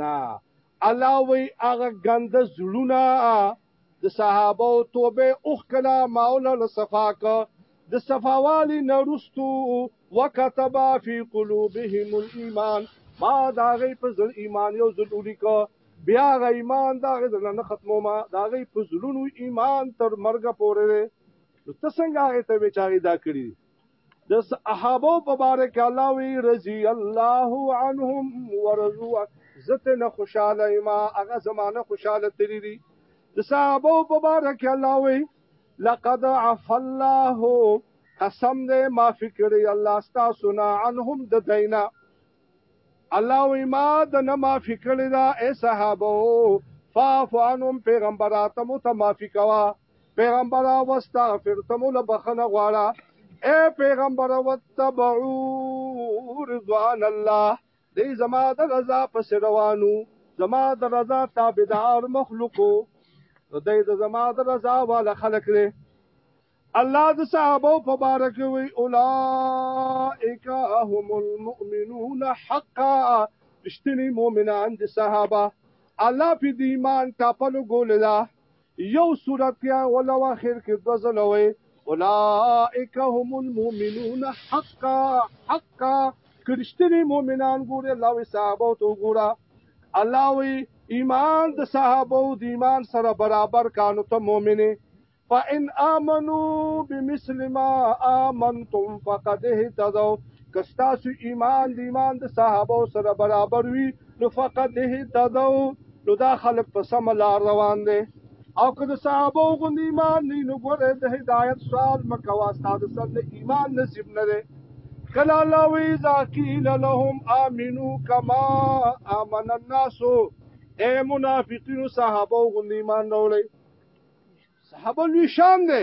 نه الله وی هغه ګنده زړونه د صحابه او توبه اوخکلا ماولا له صفا که د صفاوالی نه رستو وکتب فی قلوبهم الايمان ما دا غي په زړه ایمان یو ځل ولیکه بیا غ ایمان دا غي زړه نه ختمو ما دا غي په زړونو ایمان تر مرګ پورې نو ته څنګه هغه ته وچاري دا کړی د صحابه په باره کې الله وی رضی الله عنهم ورضوا زته نه خوشاله ما هغه زمانه خوشاله تری دي د صحابه په باره کې الله وی لقد عف الله قسم دې ما فکر الله ستا سنا عنهم د دینا الله وی ما د نه ما فکر دا اے صحابه فاف عنهم پیغمبراتم ته معافي کوا پیغمبر واستغفر ته مولا بخنه غواړه اے پیغمبر وتبعو رضوان الله دې زما د رضا پس روانو زما د رضا تابعدار مخلوقو دې د زما د رضا والا خلق لري الله د صحابه مبارک وی اولائک هم المؤمنون حقا اشتنی مؤمنان د صحابه الله په دې ایمان ټاپلو ګوللا يو سورت يا ولو اخر کې دو ځله وي اولئک هم المؤمنون حقا حقا کرشتنی مؤمنان ګوره الله وی صحابه تو ګوره الله وی ایمان د صحابه او د ایمان سره برابر کانو ته مؤمنه فان امنوا بمثل ما امنتم فقد اهتدوا کستاسو ایمان د ایمان د صحابه سره برابر وي نو فقط ده تدو نو دا خلق په سم لار روان دي او که د صحابه غوند ایمان نه نو ګوره د هدایت سوال مکوا استاد سره د ایمان نصیب نه ده کله الله وی ذاکیل لهم امنو کما امن الناس اے منافقین صحابه غوند ایمان نه وړي صحابه لوی شان ده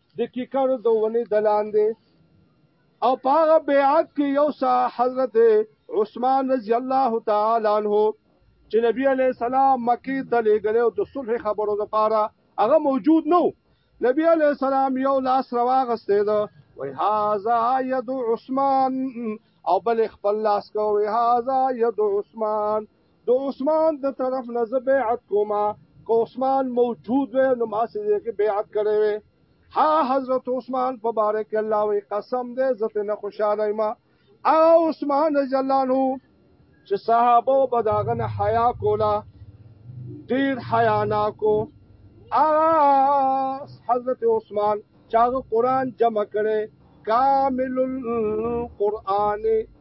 د کیکر د ونې د لاندې او په هغه بیعت کې یو سا حضرت عثمان رضی الله تعالی عنہ چې نبی علی السلام مکی ته لېګل او د صلح خبرو لپاره هغه موجود نو نبی علی السلام یو لاس رواغسته ده وای هاذا ید عثمان او بل خپل لاس کوي هاذا ید عثمان د عثمان د طرف نه زه بیعت کوما که عثمان موجود وي نو ما سره کې بیعت کړی وي ها حضرت عثمان په بارک الله وی قسم دې زته نه خوشاله ما او عثمان جلانو چې صحابه بداغه نه حیا کولا ډیر حیا نا کو ا حضرت عثمان چاغه قران جمع کړي کامل القرآن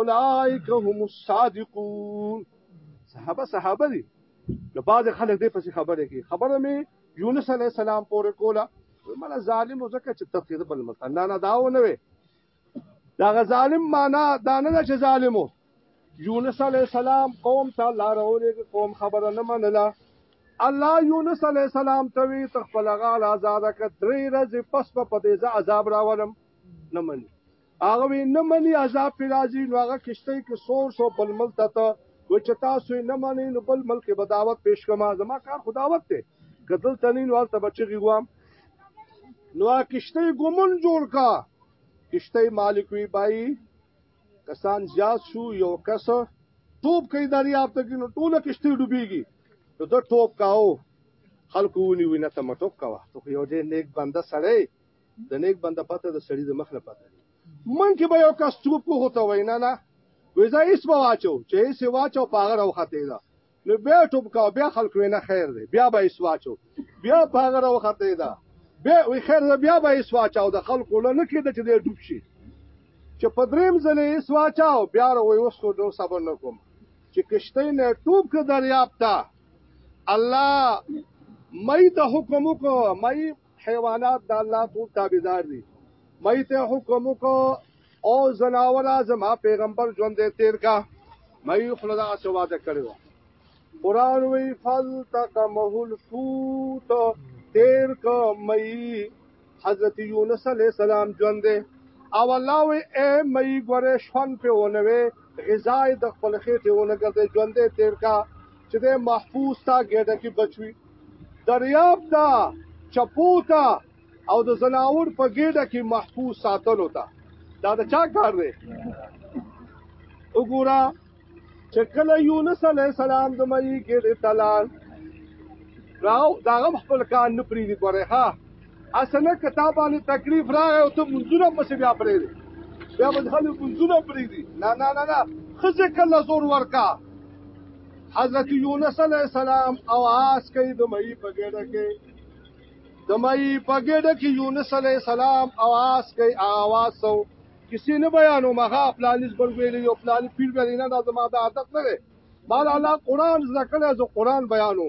اولائک هم الصادقون صحابه صحابه دي د بعض خلک دې پسې خبره کوي خبره مې یونس علی السلام پورې کوله مله ظالم زکه چې تفسیر بل مطلب نه نه داو نه وي دا غ ظالم معنا دا نه چې ظالمو یونس علی السلام قوم ته لار اورې قوم خبره نه منله الله یونس علی السلام ته وی تخپل غال آزاد کړ درې ورځې پس په دې عذاب راولم نه مني هغه وی نه منی عذاب پی راځی نو هغه کشتی کی سور شو بل ملک ته ته وی چه تاسو یی نه منی نو بل ملک کی به دعوت پیش کړم زما کار خو دعوت دی که دلته نه نو هلته به چغی وام نو هغه کشتی ګمون جوړ کا کشتی مالک وی بای کسان زیات شو یو کس ټوب کوي دریاب ته کې نو ټوله کشتی ډوبېږي نو د ټوب کاو خلکو ونی وینه ته مټوب کاوه ته یو دې نیک بنده سړی د نیک بنده پته د سړي د مخ نه پته دي من کې به یو کس څو پوهو ته وای نه نه وې زه هیڅ به واچو چې هیڅ یې واچو په هغه راوختې ده نو بیا ټوب کاو بیا خلک وې نه خیر دی بیا به هیڅ واچو بیا په هغه راوختې ده بیا وې خیر ده بیا به هیڅ واچو د خلکو له نه کېده چې دی ډوب شي چې په دریم ځل یې هیڅ واچو بیا وې اوس نو ډېر صبر نه کوم چې کشتۍ نه ټوب کړه دریاب ته الله مې د حکم وکړ مې حیوانات د الله ټول تابعدار دي مې ته حکم وکړ او زناوره زما پیغمبر ژوند دې تیر کا مې خپل دا څه وعده کړو قران وی فلتقمه الحوت تیر کا مې حضرت یونس علی السلام ژوند دې او الله وی اے مې ګوره شون په ونوي غذای د خپل خېټه ونګرځي ژوند دې تیر کا چې د محفوظ تا ګډه کې بچوي دریاب ته، چپو ته او د ځناور په ګېډه کې محفوظ ساتلو ته. دا د چا کار دی؟ وګوره چې کله یونس علیه السلام د مې ګېډې ته لاړ راو دا غم خپل کار نه پریږدي ګورې ها اسنه کتاب باندې تکلیف راغی او ته منځونه پسې بیا پرېږدي بیا به خلک منځونه پرېږدي نه نه نه نه ښځې کله زور ورکا حضرت یونس علی السلام اواز کوي د مې په ګډه کې د مې په ګډه کې یونس علی السلام اواز کوي اواز سو کسی نه بیانو مغه پلانیز بل ویل یو پلان پیر ویل نه دا زما د عادت نه دی مال الله قران ذکر از قران بیانو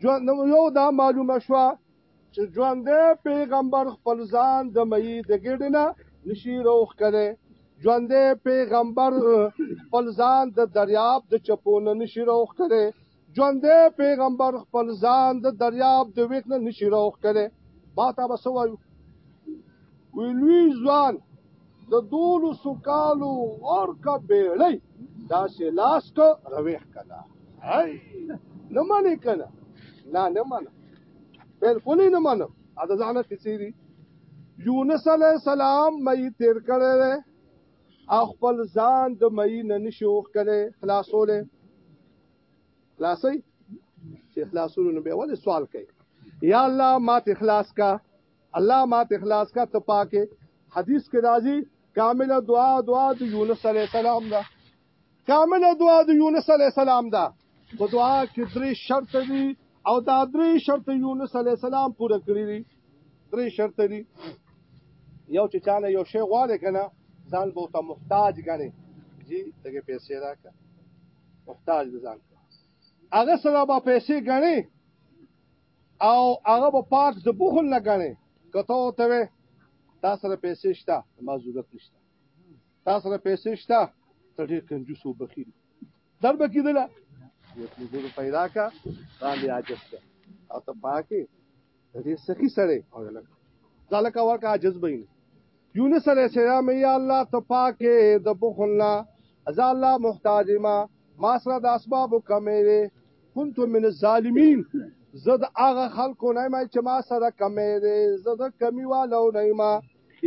ژوند نو یو دا معلومه شوه چې ژوندې پیغمبر خپل ځان د مئی د ګډې نه نشي روخ کړي ژوندې پیغمبر خپل ځان د دریاب د چپو نه نشي روخ کړي ژوندې پیغمبر خپل ځان د دریاب د ویټ نه نشي روخ کړي ما ته به څه وایو وی لوی ځوان د دولو سکالو ورکا بیړی دا سه لاس کو رویخ کنا هاي نه منې کنا نه نه منه بالکل نه منه ا د ځانه کثيري یونس علی السلام مې تیر کړل او خپل ځان د مې نه نشوخ کړي خلاصول خلاصي چې خلاصول نو به ولې سوال کوي یا الله ما ته خلاص کا الله ما ته اخلاص کا ته پاکه حدیث کې راځي کامله دعا دعا د یونس علی السلام ده کامله دعا د یونس علی السلام ده په دعا کې درې شرط دي او دا درې شرط یونس علی السلام پوره کړی دي درې شرط دي یو چې چانه یو شی غواړي کنه ځان به ته محتاج غني جی دغه پیسې راکړه محتاج ځان هغه سره به پیسې غني او هغه به پاک د بخل نه غني کته او ته تا سره پیسې شته ما ضرورت نشته تا سره پیسې شته ته ډېر کنجوس او بخیل در به کېدله یو څه پیدا کا باندې عاجز کا او ته پاکې ډېر سخی سره او لکه ځلکه ورکه عاجز بین یونس علیہ السلام یا الله ته پاکه د بخل نه ازا الله محتاج ما ما سره د اسباب کمې دي كنت من الظالمین زد هغه خلکو نه ما چې ما سره کمې دي زد کمی والو نه ما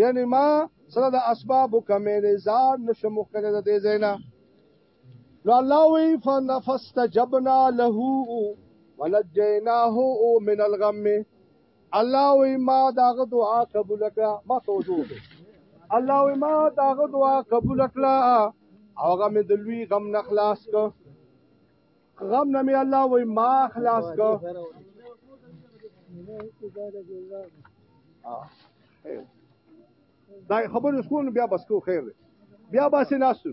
یعنی ما سره د اسباب کمې دي ځان نشم کړی د دې زینا نو الله وی فنفستجبنا له ونجيناه من الغم الله وی ما داغه دعا قبول کړه ما توجه وکړه الله وی ما داغه دعا قبول کړه هغه مې د لوی غم نه خلاص کړ غم نه مې الله وی ما خلاص کړ آه. دا خبرې اوس کوو نو بیا بس کوو خیر دی بیا باسې ناستو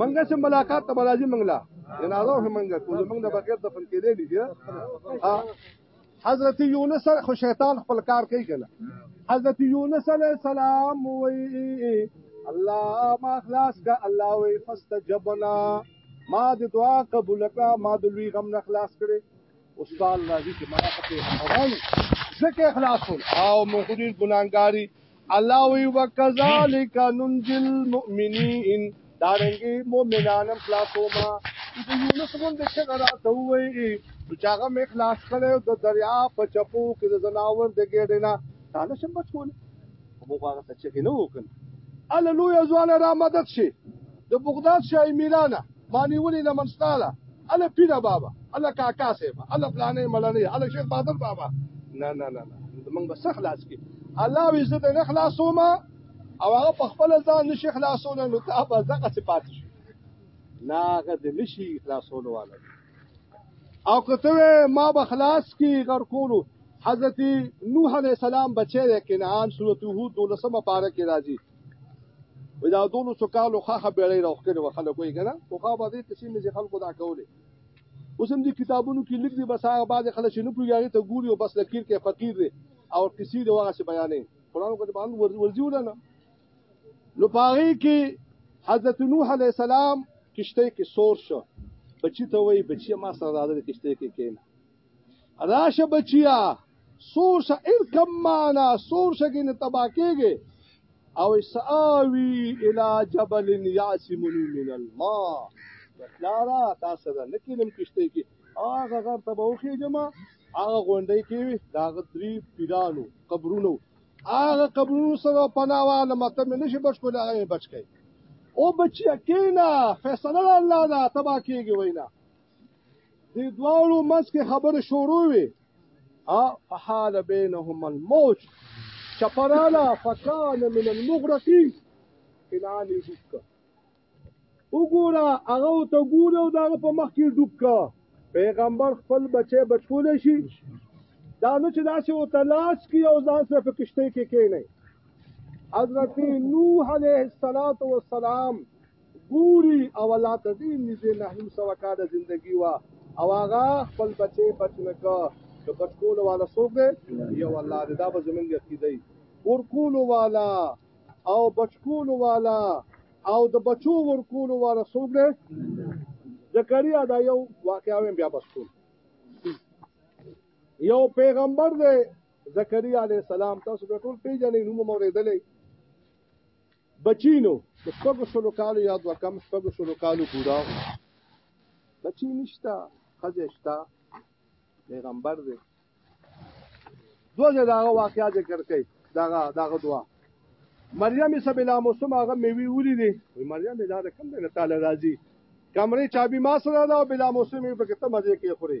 منګه سم ملاقات ته راځي منګلا جنازه هم منګه کوو موږ نه بغیر دفن کېدې دي حضرت یونس خو شیطان خپل کار کوي کنه حضرت یونس علیہ السلام وی الله ما خلاص کا الله وی فاستجبنا ما د دعا قبول کړه ما د لوی غم نه خلاص کړي استاد راځي چې ما په پیغمبرانو ځکه اخلاص ول او موږ ډیر ګناګاری الله وی وکذالک ننجل مؤمنین دارنګي مؤمنانم خلاصو ما د یونس مون د څنګه راته وی چې هغه مې خلاص کړو د دریا په چپو کې د زناور د ګډینا دا نشم بچول مو هغه ته چې نه وکړ الله لوی ځوان را مدد شي د بغداد شای میرانه باندې ولې لمن ستاله الله پیډه بابا الله کاکا صاحب الله پلانې ملانې الله شیخ بادر بابا نه نه نه نه موږ بس خلاص کی الله وی زه نه خلاصوم او هغه په خپل ځان نشي خلاصول نو ته به زغه صفات شي نه هغه د نشي خلاصول واله او کته ما به خلاص کی غر کولو حضرت نوح علیہ السلام بچی د کنعان سورته هود 12 مبارک راځي وې دا دونو څو کالو خخه بیړې راوخکې و خلکو یې کنه خو خا به دې قسم مې خلکو دا کولې اوس هم دې کتابونو کې لیک دي بس هغه بعد خلک نه پیږي ته ګوري او بس لکیر کې فقیر دی او کسی دی هغه څه بیانې قران کو دې باندې ورځي ولنه نو پاره کې حضرت نوح علی السلام کشته کې سور شو بچی ته وای بچی ما سره راځي کشته کې کېنه راشه بچیا سورشه ارکم معنا سورشه کې نه تبا کېږي او ساوي الى جبل يعصمني من الماء پلارا تاسو دا نه کینم کشته کې هغه غر ته به وخی جما هغه غونډې کې دا غدري پیرانو قبرونو هغه قبرونو سره پناواله مته مې نشي بچ کول هغه بچ کړي او بچیا کینا فیصله الله دا تبا کېږي وینا د دواړو منځ کې خبرې شروع وي فحال بینهم الموج چپرالا فکان من المغرقین کنعان یې ډوب کړه وګوره هغه ته ګوره او دغه په مخ کې ډوب کړه پیغمبر خپل بچی بچولی شي دا نه چې داسې ورته لاس کړي او ځان سره په کښتۍ کې کښېنئ حضرت نوح علیه السلام ګوري او الله ته دې نږدې نه نیم سوه کاله زندګي وه او هغه خپل بچې بچ نه که د بچ کولو والا څوک دی یو الله دی دا به زمونږ عقیده وي ورکولو والا او بچ کولو والا او د بچو ورکولو والا څوک دی زکریا دا یو واقعا ویم بیا بس کوم یو پیغمبر دی زکریا علیه السلام تاسو به ټول پیژنئ نوم مو اورېدلی بچینو د شپږو شلو کالو یا دوه کم شپږو شلو کالو بوډا بچی نشته ښځې شته پیغمبر دی دوه ځای دغه واقعیا ذکر کوي دغه دغه دعا مریم صاحب لا موسم هغه میوي ولي دي وي مریم دا د کم نه تعالی راضي کمرې چابي ما سره دا بلا موسم په کته مزه کې خوري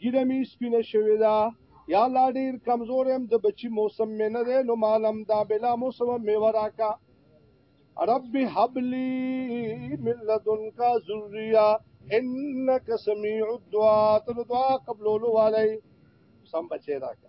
ګیډه می سپینه شوی ده یا لا ډیر کمزور يم د بچی موسم مې نه ده نو مالم دا بلا موسم مې وراکا رب هب لي من لدنك ذريه انك سميع الدعاء تر دعا قبلولو والي سم بچی راکا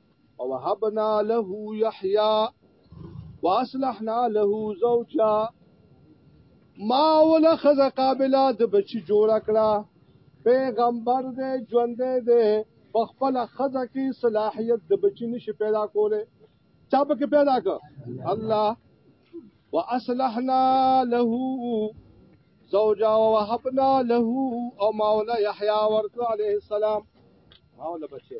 ووهبنا له يحيى واصلحنا له زوجا ما ولا خزه قابله د بچی جوړ کړه پیغمبر دې ژوند دې په خپل خزه کې صلاحيت د بچی نشي پیدا کوله چا په کې پیدا کړ الله واصلحنا له زوجا ووهبنا له او ما ولا يحيى ورته عليه السلام ما ولا بچي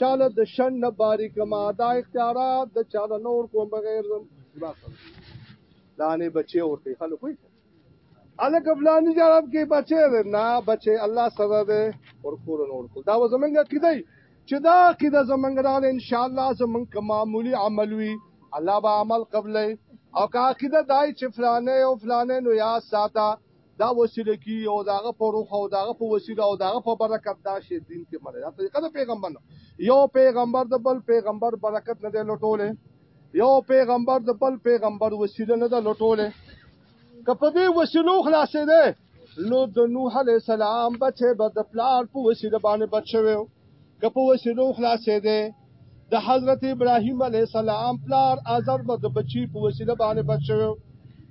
چاله د شن نه باری کما دا اختیارات د چاله نور کوم بغیر زم دانه بچي ورته خلک وي الک فلانی جواب کې بچي نه بچي الله سره ده ور کور نور کول دا زمونږه کیدای چې دا کیده زمونږه دا ان شاء الله زمونږ معمولی عمل وي الله به عمل قبلې او کا کیده دای چې فلانه او فلانه نو یا ساته دا وسیله کی او داغه په روح او داغه په وسیله او داغه په برکت دا شی دین کې مړه دا طریقه د پیغمبر نه یو پیغمبر د بل پیغمبر برکت نه دی لټولې یو پیغمبر د بل پیغمبر وسیله نه ده لټولې کپه دې وسیلو خلاصې ده نو د نوح علی السلام بچي به د پلار په وسیله باندې بچوي که په وسیلو خلاصېدی د حضرت ابراهیم علیه السلام پلار آزر به د بچی په وسیله باندې بچ شوی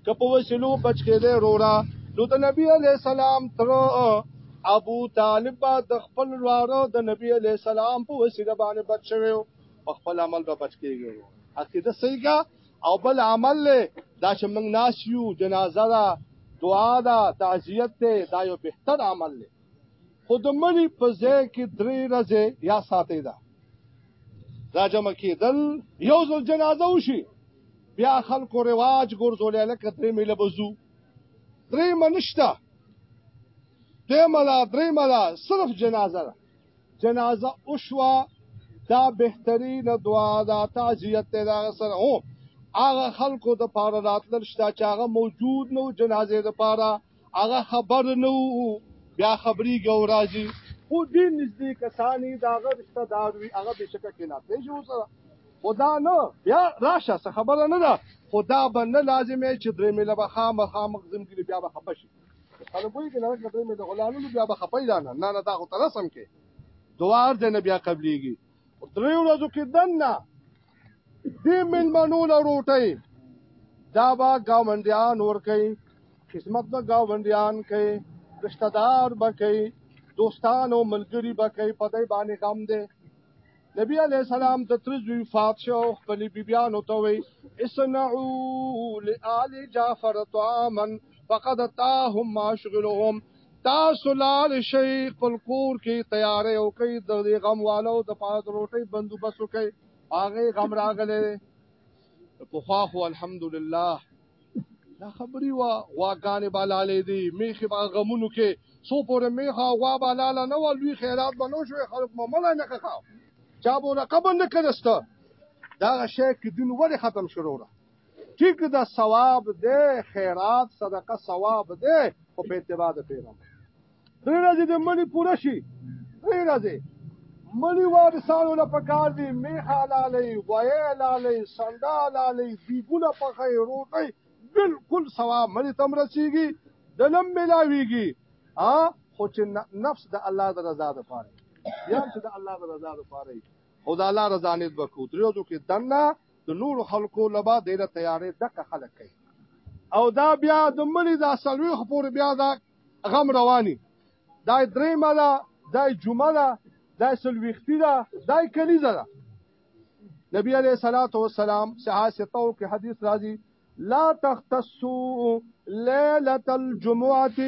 که په وسیلو بچ کېدی رورا نو د نبی علیه السلام تر ابو طالب به د خپل واره د نبی علیه السلام په وسیله باندې بچ شوی په خپل عمل به بچ کېږي عقیده صحیح کا او بل عمل له دا چې موږ ناس یو جنازه ده دعا ده تعزیت ده دا یو بهتر عمل دی خو د مني په ځای کې درې ورځې یا ساتې ده دا جمع کېدل یو ځل جنازه وشي بیا خلکو رواج ګرځولې لکه درې میله بزو درې منشته درې ملا درې ملا صرف جنازه ده جنازه اوشوا دا بهترین دعا دا تعزیت ته دا سره هو هغه خلکو د پاره راتلل شته چې هغه موجود نو جنازې د پاره هغه خبر نه وو بیا خبرېږي او راځي خو ډېر نږدې کسان یې د هغه رشته دار وي هغه بېشکه کېناستلی شي ورسره خو دا نه بیا راشه څه خبره نه ده خو دا به نه لازمه چې درې میله به خامخا مخ زم کړي بیا به خفه شي خلک وایي که لرګ درې میله غلانو بیا به خفه نه نه نه دا خو ته رسم کې دوار دی نه بیا قبلېږي درې ورځو کې دننه دې ملمنو له روټۍ دا به ګاونډیان ورکوي خدمت به ګاونډیان کوي رشتہ دار به کوي دوستان او ملګري به کوي په دې باندې غم دی نبی علیہ السلام د تر زوی فات شو خپل بیبیانو ته وی اسنعو لآل جعفر طعاما فقد تاهم ما شغلهم تاسو لاړ شئ خپل کور کې تیارې او کوي د دې غم والو د پاره د روټۍ بندوبس وکړي هغه غم راغلی په خوا خو الحمدلله دا خبري وا واګانې بالالې دي میخي با غمونو کې سو پورې میخه غوا بالاله نه ولوي خیرات بنو شو خلک ممله نه کاو چا بوله قبر نه کړسته دا شی کې دین ولې ختم شروع ټیک دا ثواب دی خیرات صدقه ثواب دی او په اتباع د پیغمبر درې ورځې د منی پوره شي درې ورځې منی وارثانو له پکار دي میخه حلالې غوی حلالې سنډا حلالې بیګونه په خیر روټي بالکل ثواب منی تم رسیږي د لم ملاویږي ها خو چې نفس د الله د رضا د پاره یا چې د الله د رضا د پاره خدا الله رضا نیت وکړو درې ورځې کې دنه د نورو خلکو له به د تیارې ډکه خلک کوي او دا بیا د مړي د څلوېښت پورې بیا دا غم رواني دا درېیمه ده دا جمعه ده دا څلوېښتي ده دا کلیزه ده نبی علیه الصلاۃ والسلام صحاح ستو کې حدیث راځي لا تختصوا ليله الجمعه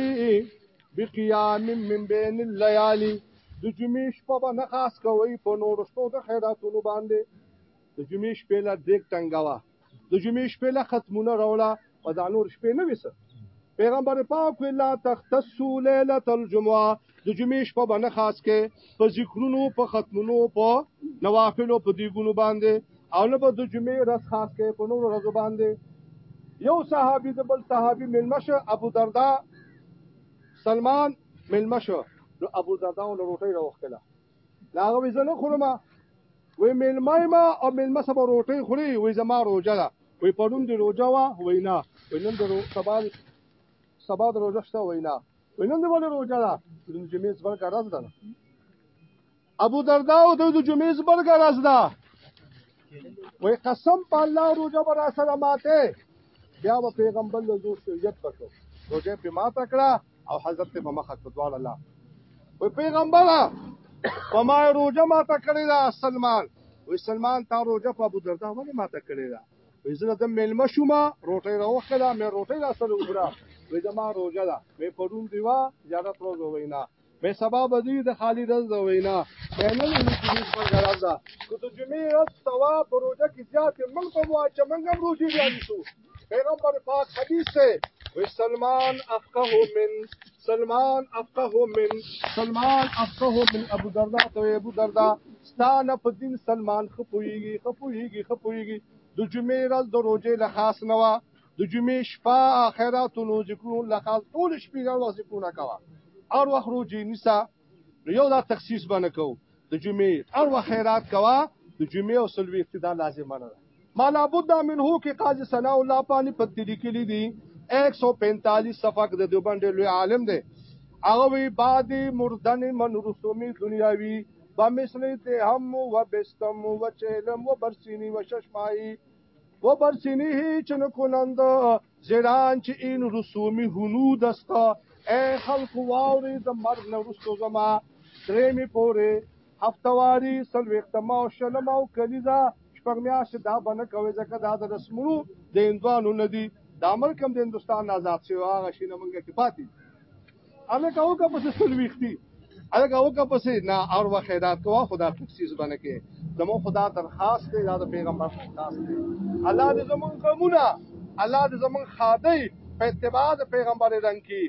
بقيام من بين الليالي د جمعې شپه به نه خاص کوي په نور شپو د خیراتونو باندې د جمعې شپې له دیګ ټنګه وه د جمعې شپې له ختمونه راوړه او دا نور شپې نه وي څه پیغمبر پاک وی لا تختصو لیلة الجمعه د جمعې شپه به نه خاص کې په ذکرونو په ختمونو په نوافلو په دیګونو باندې او نه به د جمعې ورځ خاص کې په نورو ورځو باندې یو صحابي د بل صحابي ملمشه ابو دردا سلمان ملمشه نو ابو دردا له روټۍ راوخته دا هغه وې زه نه خورم وې میلمه یم او میلمه سبا روټۍ خوري وې زما روژه ده وې پرون دې روژه وه وې نه وې نن د سبا سبا د روژه شته وې نه وې نن دې ولې روژه ده د جمعې زبرګه راز ده ابو دردا او د جمعې زبرګه راز ده وای قسم په الله روزه به را سره ماته بیا به پیغمبر له زور شریعت وکړو روزه په ماته کړه او حضرت په مخه کړ دواړه الله وای پیغمبر په ما روزه ماته کړی دا سلمان وای سلمان تا روزه په ابو دردا باندې ماته کړی دا وای زه د ملما شوم روټي راوخه دا مې روټي را سره وګړه وای زما روزه ده مې پرون دیوا زیاده پروز وینا به سبا به دوی د خالي رز د وینا بینل هیڅ پر غرض ده کو ته جمعې رز توا پروژه کې زیات موږ په مو چې موږ هم روزي بیا نیسو پیغمبر پاک حدیث ته وی سلمان افقه من سلمان افقه من سلمان افقه من ابو دردا ته ابو دردا ستانه په دین سلمان خپويږي خپويږي خپويږي د جمعې رز د روزي له خاص نوا د جمعې شپه خیراتونو ذکرونو لقال ټول شپې هر وخت ذکرونه کوه هر وخت روجې نیسه نو یو دا تخصیص باندې کو د جمعې هر وخت خیرات کوه د جمعې او سلوي اقتدا لازمه نه ده ما لابد منه کې قاضي ثنا الله پانی په دې لیکلي دي 145 صفحه د دیوبند لوی عالم دی هغه وی بعد مردن من رسومی دنیاوی بمثل تهم و بستم و چهلم و برسینی و ششمایی و بر سینه چن کنند زیران چې این رسومی هنود است اے خلق واوري د مرګ نه رسو زما درې می پوره هفتواری سلوختما او شلما او کلیزا شپږ میاشتې دا بنه کوي ځکه دا د رسمونو د هندوانو نه دي دا ملک هم د هندوستان نه آزاد شوی هغه شي نه مونږ کې پاتې الکه او کا پسې سلويختي الکه او کا پسې نه اور وخیرات کوا خدا تخصیص باندې کې زمو خدا درخواست دی دا د پیغمبر درخواست دی الله دې زمون قومونه الله دې زمون خادي په اتباع د پیغمبر رنګ کې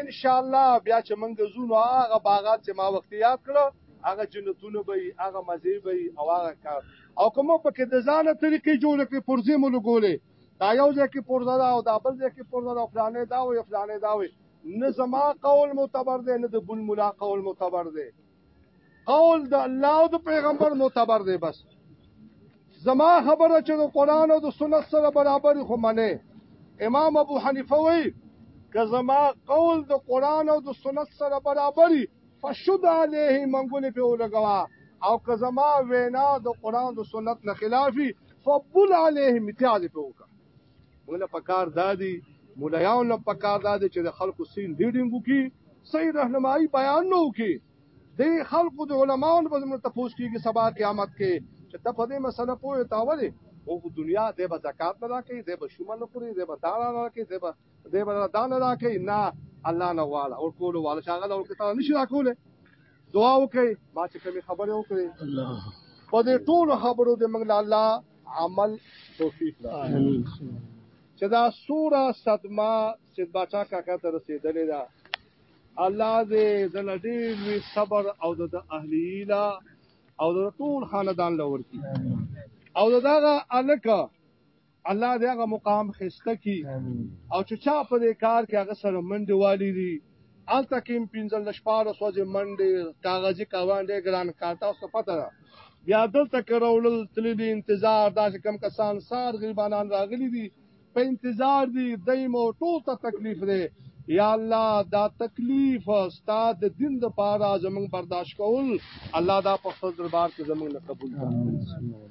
ان شاء الله بیا چې موږ زونو هغه باغات چې ما وخت یاد کړو هغه جنتونه به هغه مزه به او هغه کار او کوم په کې د ځانه طریقې جوړ کړې پرځې مو لګولې دا یو ځکه پرځه دا او دا بل ځکه پرځه دا فلانه دا او فلانه دا وي نه زما قول معتبر دی نه د بل مولا قول معتبر دی قول د الله او د پیغمبر معتبر دی بس زما خبره چې د قران او د سنت سره برابر خو منه امام ابو حنیفه وی که زما قول د قران او د سنت سره برابرۍ فشد علیه منګولې په ولګوا او که زما وینا د قران او سنت نه خلافي فبل علیه امتیاز په وکړه مولا پکار دادی مولایان له پکار دادی چې د خلکو سي لیډینګ وکي صحیح راهنمایي بیان نو وکي د خلکو د علماونو په زموږ تفوس کیږي سبا قیامت کې چې ته په دې مسله پوهه تاولې او دنیا د به زکات نه راکې د به شوم نه خوري د به دار نه راکې د به د به دان نه راکې نه الله نه والا او کول والا شغله او کته نشي راکوله دعا وکړئ ما چې کومې خبرې وکړې په دې ټولو خبرو دې موږ له الله عمل توفیق راکړي چې دا سوره صدمه چې باچا کاکا ته رسېدلې ده الله دې د لډیر لوی صبر او د اهلیلا او د ټول خاندان لور کی او دغه الکه الله دې هغه مقام خسته کی او چې چا په دې کار کې هغه سره منډه والی دي الته کې پنځل لشپاره سوځي منډه کاغذي کاوان دې ګران کار تاسو پته ده بیا دلته کرول تل دې انتظار دا چې کم کسان سار غریبانان راغلي دي په انتظار دي دایمو ټول ته تکلیف دی یا الله دا تکلیف ستاد دین د پاره زمون برداشت کول الله دا په خپل دربار کې زموږ نه قبول کړي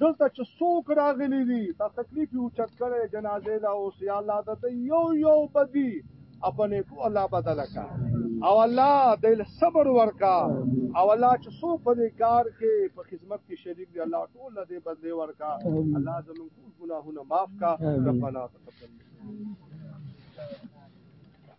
دلته چې څوک راغلي دي دا تکلیف یو چت کړي جنازې دا اوس یا الله دا ته یو یو بدی خپل کو الله بدل کا او الله د صبر ورکا او الله چې څوک په دې کار کې په خدمت کې شریک دي الله ټول دې بدلې ورکا الله زموږ ټول ګناهونه معاف کا ربنا تقبل